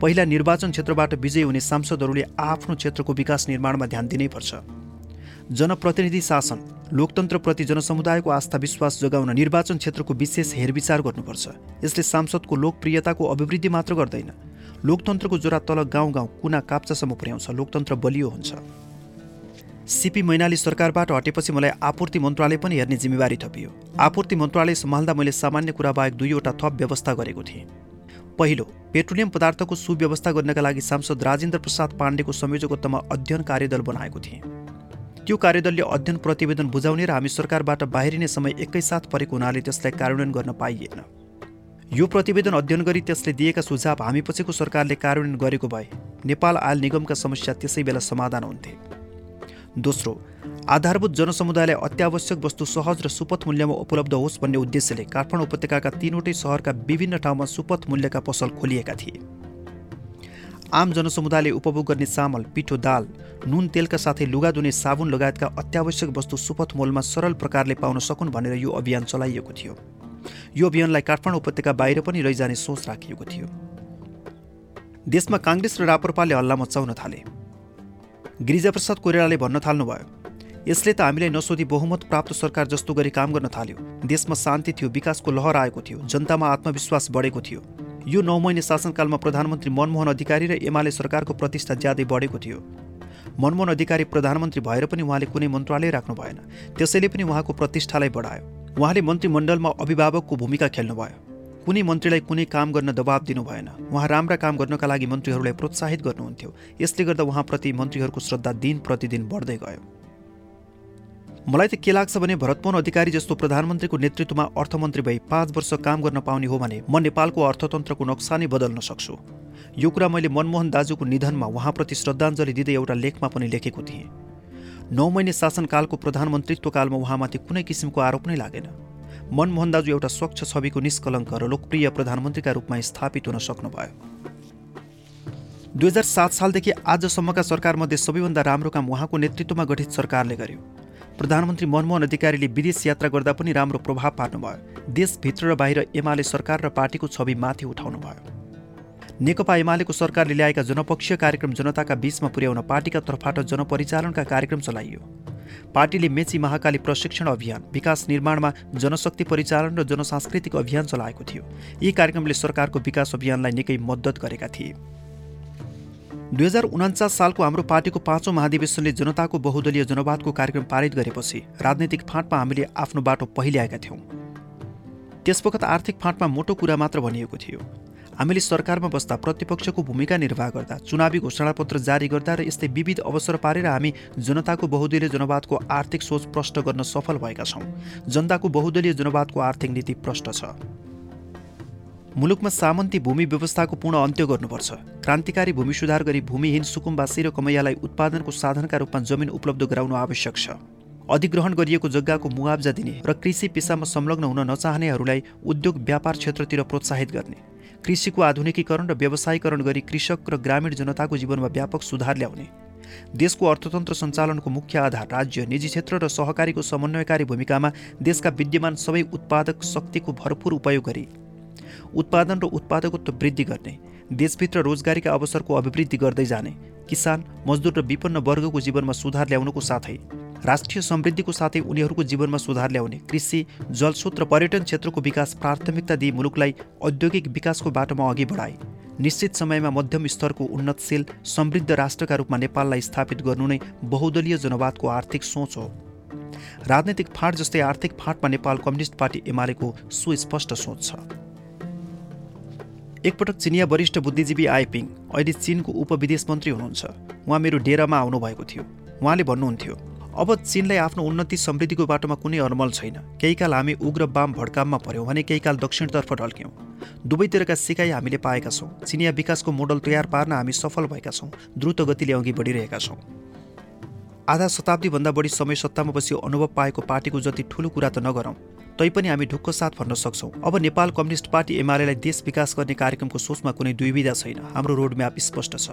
पहिला निर्वाचन क्षेत्रबाट विजयी हुने सांसदहरूले आफ्नो क्षेत्रको विकास निर्माणमा ध्यान दिनैपर्छ। जनप्रतिनिधि शासन लोकतन्त्रप्रति जनसमुदायको आस्था विश्वास जोगाउन निर्वाचन क्षेत्रको विशेष हेरविचार गर्नुपर्छ। यसले सांसदको लोकप्रियताको अभिवृद्धि मात्र गर्दैन। लोकतन्त्रको जोरा तल गाउँ गाउँ कुना काप्चासम्म पुर्याउँछ। लोकतन्त्र बलियो हुन्छ। सिपी मैनाली सरकारबाट हटेपछि मलाई आपूर्ति मन्त्रालय पनि हेर्ने जिम्मेवारी थपियो। आपूर्ति मन्त्रालय सम्हाल्दा मैले सामान्य कुरा बाहेक दुईवटा थप व्यवस्था गरेको थिएँ। पहिलो पेट्रोलियम पदार्थको सुव्यवस्था गर्नका लागि सांसद राजेन्द्र प्रसाद पाण्डेको संयोजकत्वमा अध्ययन कार्यदल बनाएको थिएँ। त्यो कार्यदलले अध्ययन प्रतिवेदन बुझाउने र हामी सरकारबाट बाहिरिने समय एकैसाथ परेको हुनाले त्यसलाई कार्यान्वयन गर्न पाइएन। यो प्रतिवेदन अध्ययन गरी त्यसले दिएका सुझाव हामी पछिको सरकारले कार्यान्वयन गरेको भए नेपाल आयल निगमका समस्या त्यसै बेला समाधान हुन्थे। दोस्रो आधारभूत जनसमुदायलाई अत्यावश्यक वस्तु सहज र सुपथ मूल्यमा उपलब्ध होस् भन्ने उद्देश्यले काठमाडौँ उपत्यकाका तिनवटै सहरका विभिन्न ठाउँमा सुपथ मूल्यका पसल खोलिएका थिए। आम जनसमुदायले उपभोग गर्ने चामल पिठो दाल नुन तेलका साथै लुगा धुने साबुन लगायतका अत्यावश्यक वस्तु सुपथ मोलमा सरल प्रकारले पाउन सकुन् भनेर यो अभियान चलाइएको थियो। यो अभियानलाई काठमाडौँ उपत्यका बाहिर पनि रहिजाने सोच राखिएको थियो। देशमा काङ्ग्रेस र राप्रपाले हल्ला मचाउन थाले। गिरिजाप्रसाद कोइरालाले भन्न थाल्नुभयो यसले त हामीलाई नसोधी बहुमत प्राप्त सरकार जस्तो गरी काम गर्न थाल्यो। देशमा शान्ति थियो विकासको लहर आएको थियो जनतामा आत्मविश्वास बढेको थियो। यो नौ महिने शासनकालमा प्रधानमन्त्री मनमोहन अधिकारी र एमाले सरकारको प्रतिष्ठा ज्यादै बढेको थियो। मनमोहन अधिकारी प्रधानमन्त्री भएर पनि उहाँले कुनै मन्त्रालय राख्नु भएन त्यसैले पनि उहाँको प्रतिष्ठालाई बढायो। उहाँले मन्त्रीमण्डलमा अभिभावकको भूमिका खेल्नुभयो। कुनै मन्त्रीलाई कुनै काम गर्न दबाब दिनु भएन उहाँ राम्रा काम गर्नका लागि मन्त्रीहरूलाई प्रोत्साहित गर्नुहुन्थ्यो। यसले गर्दा उहाँप्रति मन्त्रीहरूको श्रद्धा दिन प्रतिदिन बढ्दै गयो। मलाई त के लाग्छ भने भरतमोहन अधिकारी जस्तो प्रधानमन्त्रीको नेतृत्वमा अर्थमन्त्री भई पाँच वर्ष काम गर्न पाउने हो भने म नेपालको अर्थतन्त्रको नक्सा नै बदल्न सक्छु। यो कुरा मैले मनमोहन दाजुको निधनमा उहाँप्रति श्रद्धाञ्जली दिँदै एउटा लेखमा पनि लेखेको थिएँ। नौ महिने शासनकालको प्रधानमन्त्रीत्व कालमा उहाँमाथि कुनै किसिमको आरोप नै लागेन। मनमोहन दाजु एउटा स्वच्छ छविको निष्कलङ्क र लोकप्रिय प्रधानमन्त्रीका रूपमा स्थापित हुन सक्नुभयो। दुई हजार सात सालदेखि आजसम्मका सरकारमध्ये सबैभन्दा राम्रो काम उहाँको नेतृत्वमा गठित सरकारले गर्यो। प्रधानमन्त्री मनमोहन अधिकारीले विदेश यात्रा गर्दा पनि राम्रो प्रभाव पार्नुभयो। देशभित्र र बाहिर एमाले सरकार र पार्टीको छवि माथि उठाउनु भयो नेकपा एमालेको सरकारले ल्याएका जनपक्षीय कार्यक्रम जनताका बीचमा पुर्याउन पार्टीका तर्फबाट जनपरिचालनका कार्यक्रम चलाइयो। पार्टीले मेची महाकाली प्रशिक्षण अभियान विकास निर्माणमा जनशक्ति परिचालन र जनसांस्कृतिक अभियान चलाएको थियो। यी कार्यक्रमले सरकारको विकास अभियानलाई निकै मद्दत गरेका थिए। दुई हजार उन्चास सालको हाम्रो पार्टीको पाँचौँ महाधिवेशनले जनताको बहुदलीय जनवादको कार्यक्रम पारित गरेपछि राजनैतिक फाँटमा हामीले आफ्नो बाटो पहिल्याएका थियौँ। त्यसवखत आर्थिक फाँटमा मोटो कुरा मात्र भनिएको थियो। हामीले सरकारमा बस्दा प्रतिपक्षको भूमिका निर्वाह गर्दा चुनावी घोषणापत्र जारी गर्दा र यस्तै विविध अवसर पारेर हामी जनताको बहुदलीय जनवादको आर्थिक सोच प्रष्ट गर्न सफल भएका छौँ। जनताको बहुदलीय जनवादको आर्थिक नीति प्रष्ट छ। मुलुकमा सामन्ती भूमि व्यवस्थाको पूर्ण अन्त्य गर्नुपर्छ। क्रान्तिकारी भूमि सुधार गरी भूमिहीन सुकुम्बासी र कमैयालाई उत्पादनको साधनका रूपमा जमिन उपलब्ध गराउनु आवश्यक छ। अधिग्रहण गरिएको जग्गाको मुआब्जा दिने र कृषि पेसामा संलग्न हुन नचाहनेहरूलाई उद्योग व्यापार क्षेत्रतिर प्रोत्साहित गर्ने। कृषिको आधुनिकीकरण र व्यवसायीकरण गरी कृषक र ग्रामीण जनताको जीवनमा व्यापक सुधार ल्याउने। देशको अर्थतन्त्र सञ्चालनको मुख्य आधार राज्य निजी क्षेत्र र सहकारीको समन्वयकारी भूमिकामा देशका विद्यमान सबै उत्पादक शक्तिको भरपूर उपयोग गरी उत्पादन र उत्पादकत्व वृद्धि गर्ने देशभित्र रोजगारीका अवसरको अभिवृद्धि गर्दै जाने किसान मजदुर र विपन्न वर्गको जीवनमा सुधार ल्याउनुको साथै राष्ट्रिय समृद्धिको साथै उनीहरूको जीवनमा सुधार ल्याउने कृषि जलस्रोत र पर्यटन क्षेत्रको विकास प्राथमिकता दिई मुलुकलाई औद्योगिक विकासको बाटोमा अघि बढाए। निश्चित समयमा मध्यम स्तरको उन्नतशील समृद्ध राष्ट्रका रूपमा नेपाललाई स्थापित गर्नु नै बहुदलीय जनवादको आर्थिक सोच हो। राजनैतिक फाँट जस्तै आर्थिक फाँटमा नेपाल कम्युनिस्ट पार्टी एमालेको सुस्पष्ट सोच छ। एकपटक चिनिया वरिष्ठ बुद्धिजीवी आइपिङ अहिले चिनको उपविदेश मन्त्री हुनुहुन्छ। उहाँ मेरो डेरामा आउनुभएको थियो। उहाँले भन्नुहुन्थ्यो अब चिनलाई आफ्नो उन्नति समृद्धिको बाटोमा कुनै अनमल छैन। केही काल हामी उग्र बाम भड्काममा पऱ्यौँ भने केही काल दक्षिणतर्फ ढल्क्यौँ। दुवैतिरका सिकाइ हामीले पाएका छौँ। चिनिया विकासको मोडल तयार पार्न हामी सफल भएका छौँ। द्रुत गतिले अघि बढिरहेका छौँ। आधा शताब्दीभन्दा बढी समय सत्तामा बसी अनुभव पाएको पार्टीको जति ठुलो कुरा त नगरौँ। तैपनि हामी ढुक्क साथ भन्न सक्छौँ। अब नेपाल कम्युनिस्ट पार्टी एमालेलाई देश विकास गर्ने कार्यक्रमको सोचमा कुनै दुविधा छैन। हाम्रो रोडम्याप स्पष्ट छ।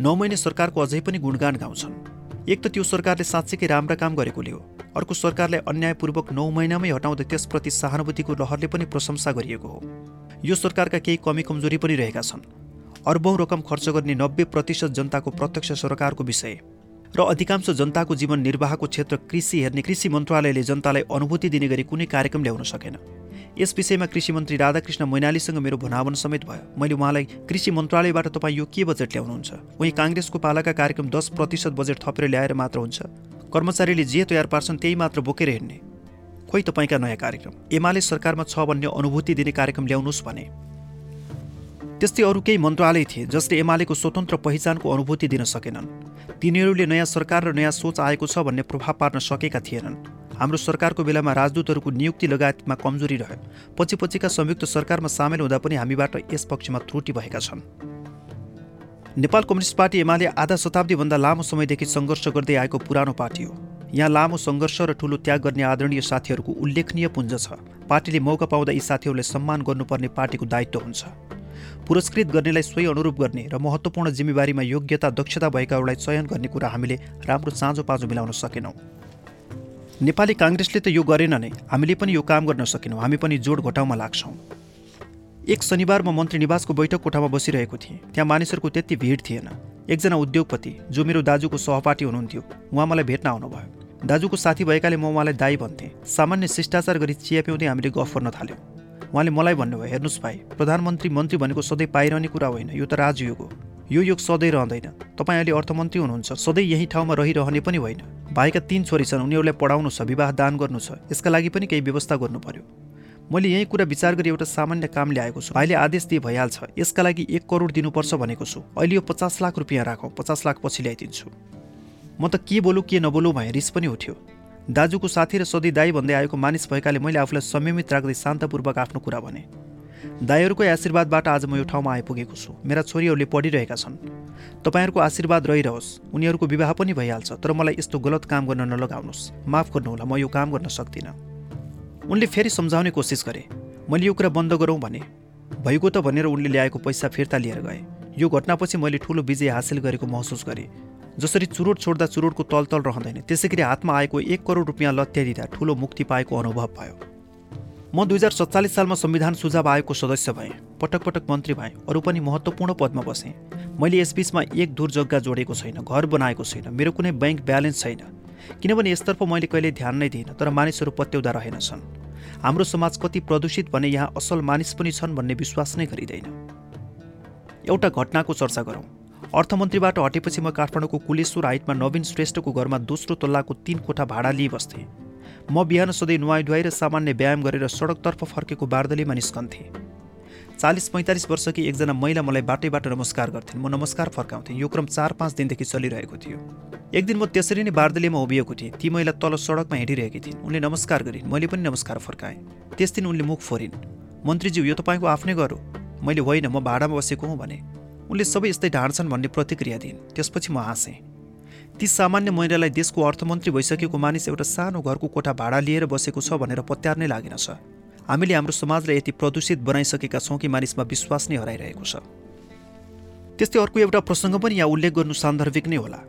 नौ महिने सरकारको अझै पनि गुणगान गाउँछन्। एक त त्यो सरकारले साँच्चैकै राम्रा काम गरेकोले हो। अर्को सरकारलाई अन्यायपूर्वक नौ महिनामै हटाउँदै त्यसप्रति सहानुभूतिको लहरले पनि प्रशंसा गरिएको हो। यो सरकारका केही कमी कमजोरी पनि रहेका छन्। अर्बौँ रकम खर्च गर्ने नब्बे प्रतिशत जनताको प्रत्यक्ष सरकारको विषय। र अधिकांश जनताको जीवन निर्वाहको क्षेत्र कृषि हेर्ने कृषि मन्त्रालयले जनतालाई अनुभूति दिने गरी कुनै कार्यक्रम ल्याउन सकेन। यस विषयमा कृषि मन्त्री राधाकृष्ण मैनालीसँग मेरो भनावन समेत भयो। मैले उहाँलाई कृषि मन्त्रालयबाट तपाईँ यो के बजेट ल्याउनुहुन्छ? उही काङ्ग्रेसको पालाका कार्यक्रम दस प्रतिशत बजेट थपेर ल्याएर मात्र हुन्छ। कर्मचारीले जे तयार पार्छन् त्यही मात्र बोकेर हिँड्ने। खोइ तपाईँका नयाँ कार्यक्रम? एमाले सरकारमा छ भन्ने अनुभूति दिने कार्यक्रम ल्याउनुहोस् भने। त्यस्तै अरू केही मन्त्रालय थिए जसले एमालेको स्वतन्त्र पहिचानको अनुभूति दिन सकेनन्। तिनीहरूले नयाँ सरकार र नयाँ सोच आएको छ भन्ने प्रभाव पार्न सकेका थिएनन्। हाम्रो सरकारको बेलामा राजदूतहरूको नियुक्ति लगायतमा कमजोरी रह्यो। पछि पछिका संयुक्त सरकारमा सामेल हुँदा पनि हामीबाट यस पक्षमा त्रुटि भएका छन्। नेपाल कम्युनिस्ट पार्टी एमाले आधा शताब्दीभन्दा लामो समयदेखि सङ्घर्ष गर्दै आएको पुरानो पार्टी हो। यहाँ लामो सङ्घर्ष र ठुलो त्याग गर्ने आदरणीय साथीहरूको उल्लेखनीय पुञ्ज छ। पार्टीले मौका पाउँदा यी साथीहरूलाई सम्मान गर्नुपर्ने पार्टीको दायित्व हुन्छ। पुरस्कृत गर्नेलाई सोही अनुरूप गर्ने र महत्त्वपूर्ण जिम्मेवारीमा योग्यता दक्षता भएकाहरूलाई चयन गर्ने कुरा हामीले राम्रो साँझो पाँचो मिलाउन सकेनौँ। नेपाली काङ्ग्रेसले त यो गरेन नै हामीले पनि यो काम गर्न सकेनौँ हामी पनि जोड घटाउमा लाग्छौँ। एक शनिबार म मन्त्री निवासको बैठक कोठामा बसिरहेको थिएँ त्यहाँ मानिसहरूको त्यति भिड थिएन। एकजना उद्योगपति जो मेरो दाजुको सहपाठी हुनुहुन्थ्यो उहाँ मलाई भेट्न आउनुभयो। दाजुको साथी भएकाले म उहाँलाई दाई भन्थेँ। सामान्य शिष्टाचार गरी चिया पिउँदै हामीले गफ गर्न थाल्यौँ। उहाँले मलाई भन्नुभयो हेर्नुहोस् भाइ प्रधानमन्त्री मन्त्री भनेको सधैँ पाइरहने कुरा होइन यो त राजयोग हो। यो युग सधैँ रहँदैन। तपाईँ अहिले अर्थमन्त्री हुनुहुन्छ सधैँ यही ठाउँमा रहिरहने पनि होइन। भाइका तीन छोरी छन् उनीहरूलाई पढाउनु छ विवाह दान गर्नु छ यसका लागि पनि केही व्यवस्था गर्नु पर्यो। मैले यही कुरा विचार गरी एउटा सामान्य काम ल्याएको छु। भाइले आदेश दिए भइहाल्छ यसका लागि एक करोड दिनुपर्छ भनेको छु। अहिले यो पचास लाख रुपियाँ राखौँ पचास लाख पछि ल्याइदिन्छु। म त के बोलु के नबोलु भए रिस पनि उठ्यो। दाजुको साथी र सधैँ दाई भन्दै आएको मानिस भएकाले मैले आफूलाई संयमित राख्दै शान्तपूर्वक आफ्नो कुरा भने। दाईहरूकै आशीर्वादबाट आज म यो ठाउँमा आइपुगेको छु। मेरा छोरीहरूले पढिरहेका छन्। तपाईँहरूको आशीर्वाद रहिरहोस्। उनीहरूको विवाह पनि भइहाल्छ तर मलाई यस्तो गलत काम गर्न नलगाउनुहोस्। माफ गर्नुहोला म यो काम गर्न सक्दिनँ। उनले फेरि सम्झाउने कोसिस गरे। मैले यो कुरा बन्द गरौँ भने। भइगयो त भनेर उनले ल्याएको पैसा फिर्ता लिएर गए। यो घटनापछि मैले ठुलो विजय हासिल गरेको महसुस गरेँ। जसरी चुरोट छोड्दा चुरोटको तलतल रहँदैन त्यसै गरी हातमा आएको एक करोड रुपियाँ लत्याइदिँदा ठुलो मुक्ति पाएको अनुभव भयो। म दुई हजार सत्तालिस सालमा संविधान सुझाव आयोगको सदस्य भएँ पटक पटक मन्त्री भएँ अरू पनि महत्त्वपूर्ण पदमा बसेँ। मैले यसबीचमा एक दूर जग्गा जोडेको छैन घर बनाएको छैन मेरो कुनै ब्याङ्क ब्यालेन्स छैन। किनभने यसतर्फ मैले कहिले ध्यान नै दिइनँ तर मानिसहरू पत्याउँदा रहेनछन् हाम्रो समाज कति प्रदूषित भने यहाँ असल मानिस पनि छन् भन्ने विश्वास नै गरिँदैन। एउटा घटनाको चर्चा गरौँ। अर्थमन्त्रीबाट हटेपछि म काठमाडौँको कुलेश्वर हाइटमा नवीन श्रेष्ठको घरमा दोस्रो तल्लाको तिन कोठा भाडा लिइ बस्थेँ। म बिहान सधैँ नुहाइ धुवाइ र सामान्य व्यायाम गरेर सडकतर्फ फर्केको बार्दलीमा निस्कन्थेँ। चालिस पैँतालिस वर्षकी एकजना महिला मलाई बाटैबाट नमस्कार गर्थेन्। म नमस्कार फर्काउँथेँ। यो क्रम चार पाँच दिनदेखि चलिरहेको थियो। एक दिन म त्यसरी नै बार्दलीमा उभिएको थिएँ। ती महिला तल सडकमा हिँडिरहेकी थिइन्। उनले नमस्कार गरिन्। मैले पनि नमस्कार फर्काएँ। त्यस दिन उनले मुख फोरिन्। मन्त्रीज्यू यो तपाईँको आफ्नै घर हो? मैले होइन। म भाडामा बसेको हुँ भने। उनले सबै यस्तै ढाँड्छन् भन्ने प्रतिक्रिया दिइन्। त्यसपछि म हाँसेँ। ती सामान्य महिलालाई देशको अर्थमन्त्री भइसकेको मानिस एउटा सानो घरको कोठा भाडा लिएर बसेको छ भनेर पत्यार नै छ। हामीले हाम्रो समाजलाई यति प्रदूषित बनाइसकेका छौँ कि मानिसमा विश्वास नै हराइरहेको छ। त्यस्तै अर्को एउटा प्रसङ्ग पनि यहाँ उल्लेख गर्नु सान्दर्भिक नै होला।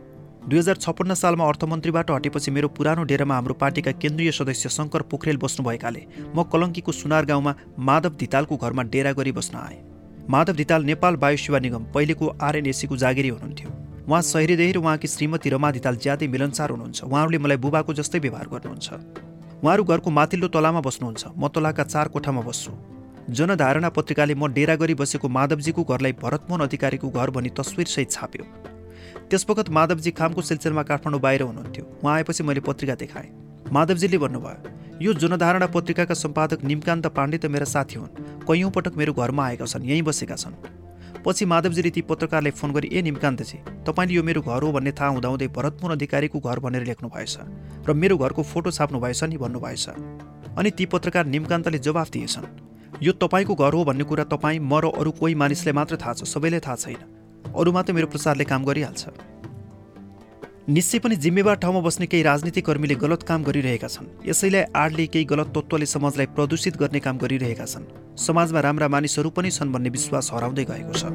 दुई हजार छप्पन्न सालमा अर्थमन्त्रीबाट हटेपछि मेरो पुरानो डेरामा हाम्रो पार्टीका केन्द्रीय सदस्य शङ्कर पोखरेल बस्नुभएकाले म कलङ्कीको सुनार गाउँमा माधव धितालको घरमा डेरा गरी बस्न आएँ। माधव धिताल नेपाल वायु सेवा निगम पहिलेको आरएनएसीको जागिरी हुनुहुन्थ्यो। उहाँ सहिरदेही र उहाँकी श्रीमती रमा दिताल ज्यादै मिलनसार हुनुहुन्छ। उहाँहरूले मलाई बुबाको जस्तै व्यवहार गर्नुहुन्छ। उहाँहरू घरको माथिल्लो तलामा बस्नुहुन्छ। म तलाका चार कोठामा बस्छु। जनधारणा पत्रिकाले म डेरा गरी बसेको माधवजीको घरलाई भरतमोहन अधिकारीको घर भनी तस्विरसहित छाप्यो। त्यसवखत माधवजी खामको सिलसिलामा काठमाडौँ बाहिर हुनुहुन्थ्यो। उहाँ आएपछि मैले पत्रिका देखाएँ। माधवजीले भन्नुभयो यो जनधारणा पत्रिकाका सम्पादक निमकान्त पाण्डे त मेरा साथी हुन्। कैयौँ पटक मेरो घरमा आएका छन् यहीँ बसेका छन्। पछि माधवजीले ती पत्रकारलाई फोन गरी ए निमकान्तजी तपाईँले यो मेरो घर हो भन्ने थाहा हुँदाहुँदै भरतपुर अधिकारीको घर भनेर लेख्नु भएछ र मेरो घरको फोटो छाप्नु भएछ नि भन्नुभएछ अनि ती पत्रकार निमकान्तले जवाफ दिएछन् यो तपाईँको घर हो भन्ने कुरा तपाईँ म र अरू कोही मानिसलाई मात्र थाहा छ सबैलाई थाहा छैन। अरूमा त मेरो प्रचारले काम गरिहाल्छ। निश्चय पनि जिम्मेवार ठाउँमा बस्ने केही राजनीतिक कर्मीले गलत काम गरिरहेका छन्। यसैलाई आडले केही गलत तत्त्वले समाजलाई प्रदूषित गर्ने काम गरिरहेका छन्। समाजमा राम्रा मानिसहरू पनि छन् भन्ने विश्वास हराउँदै गएको छ।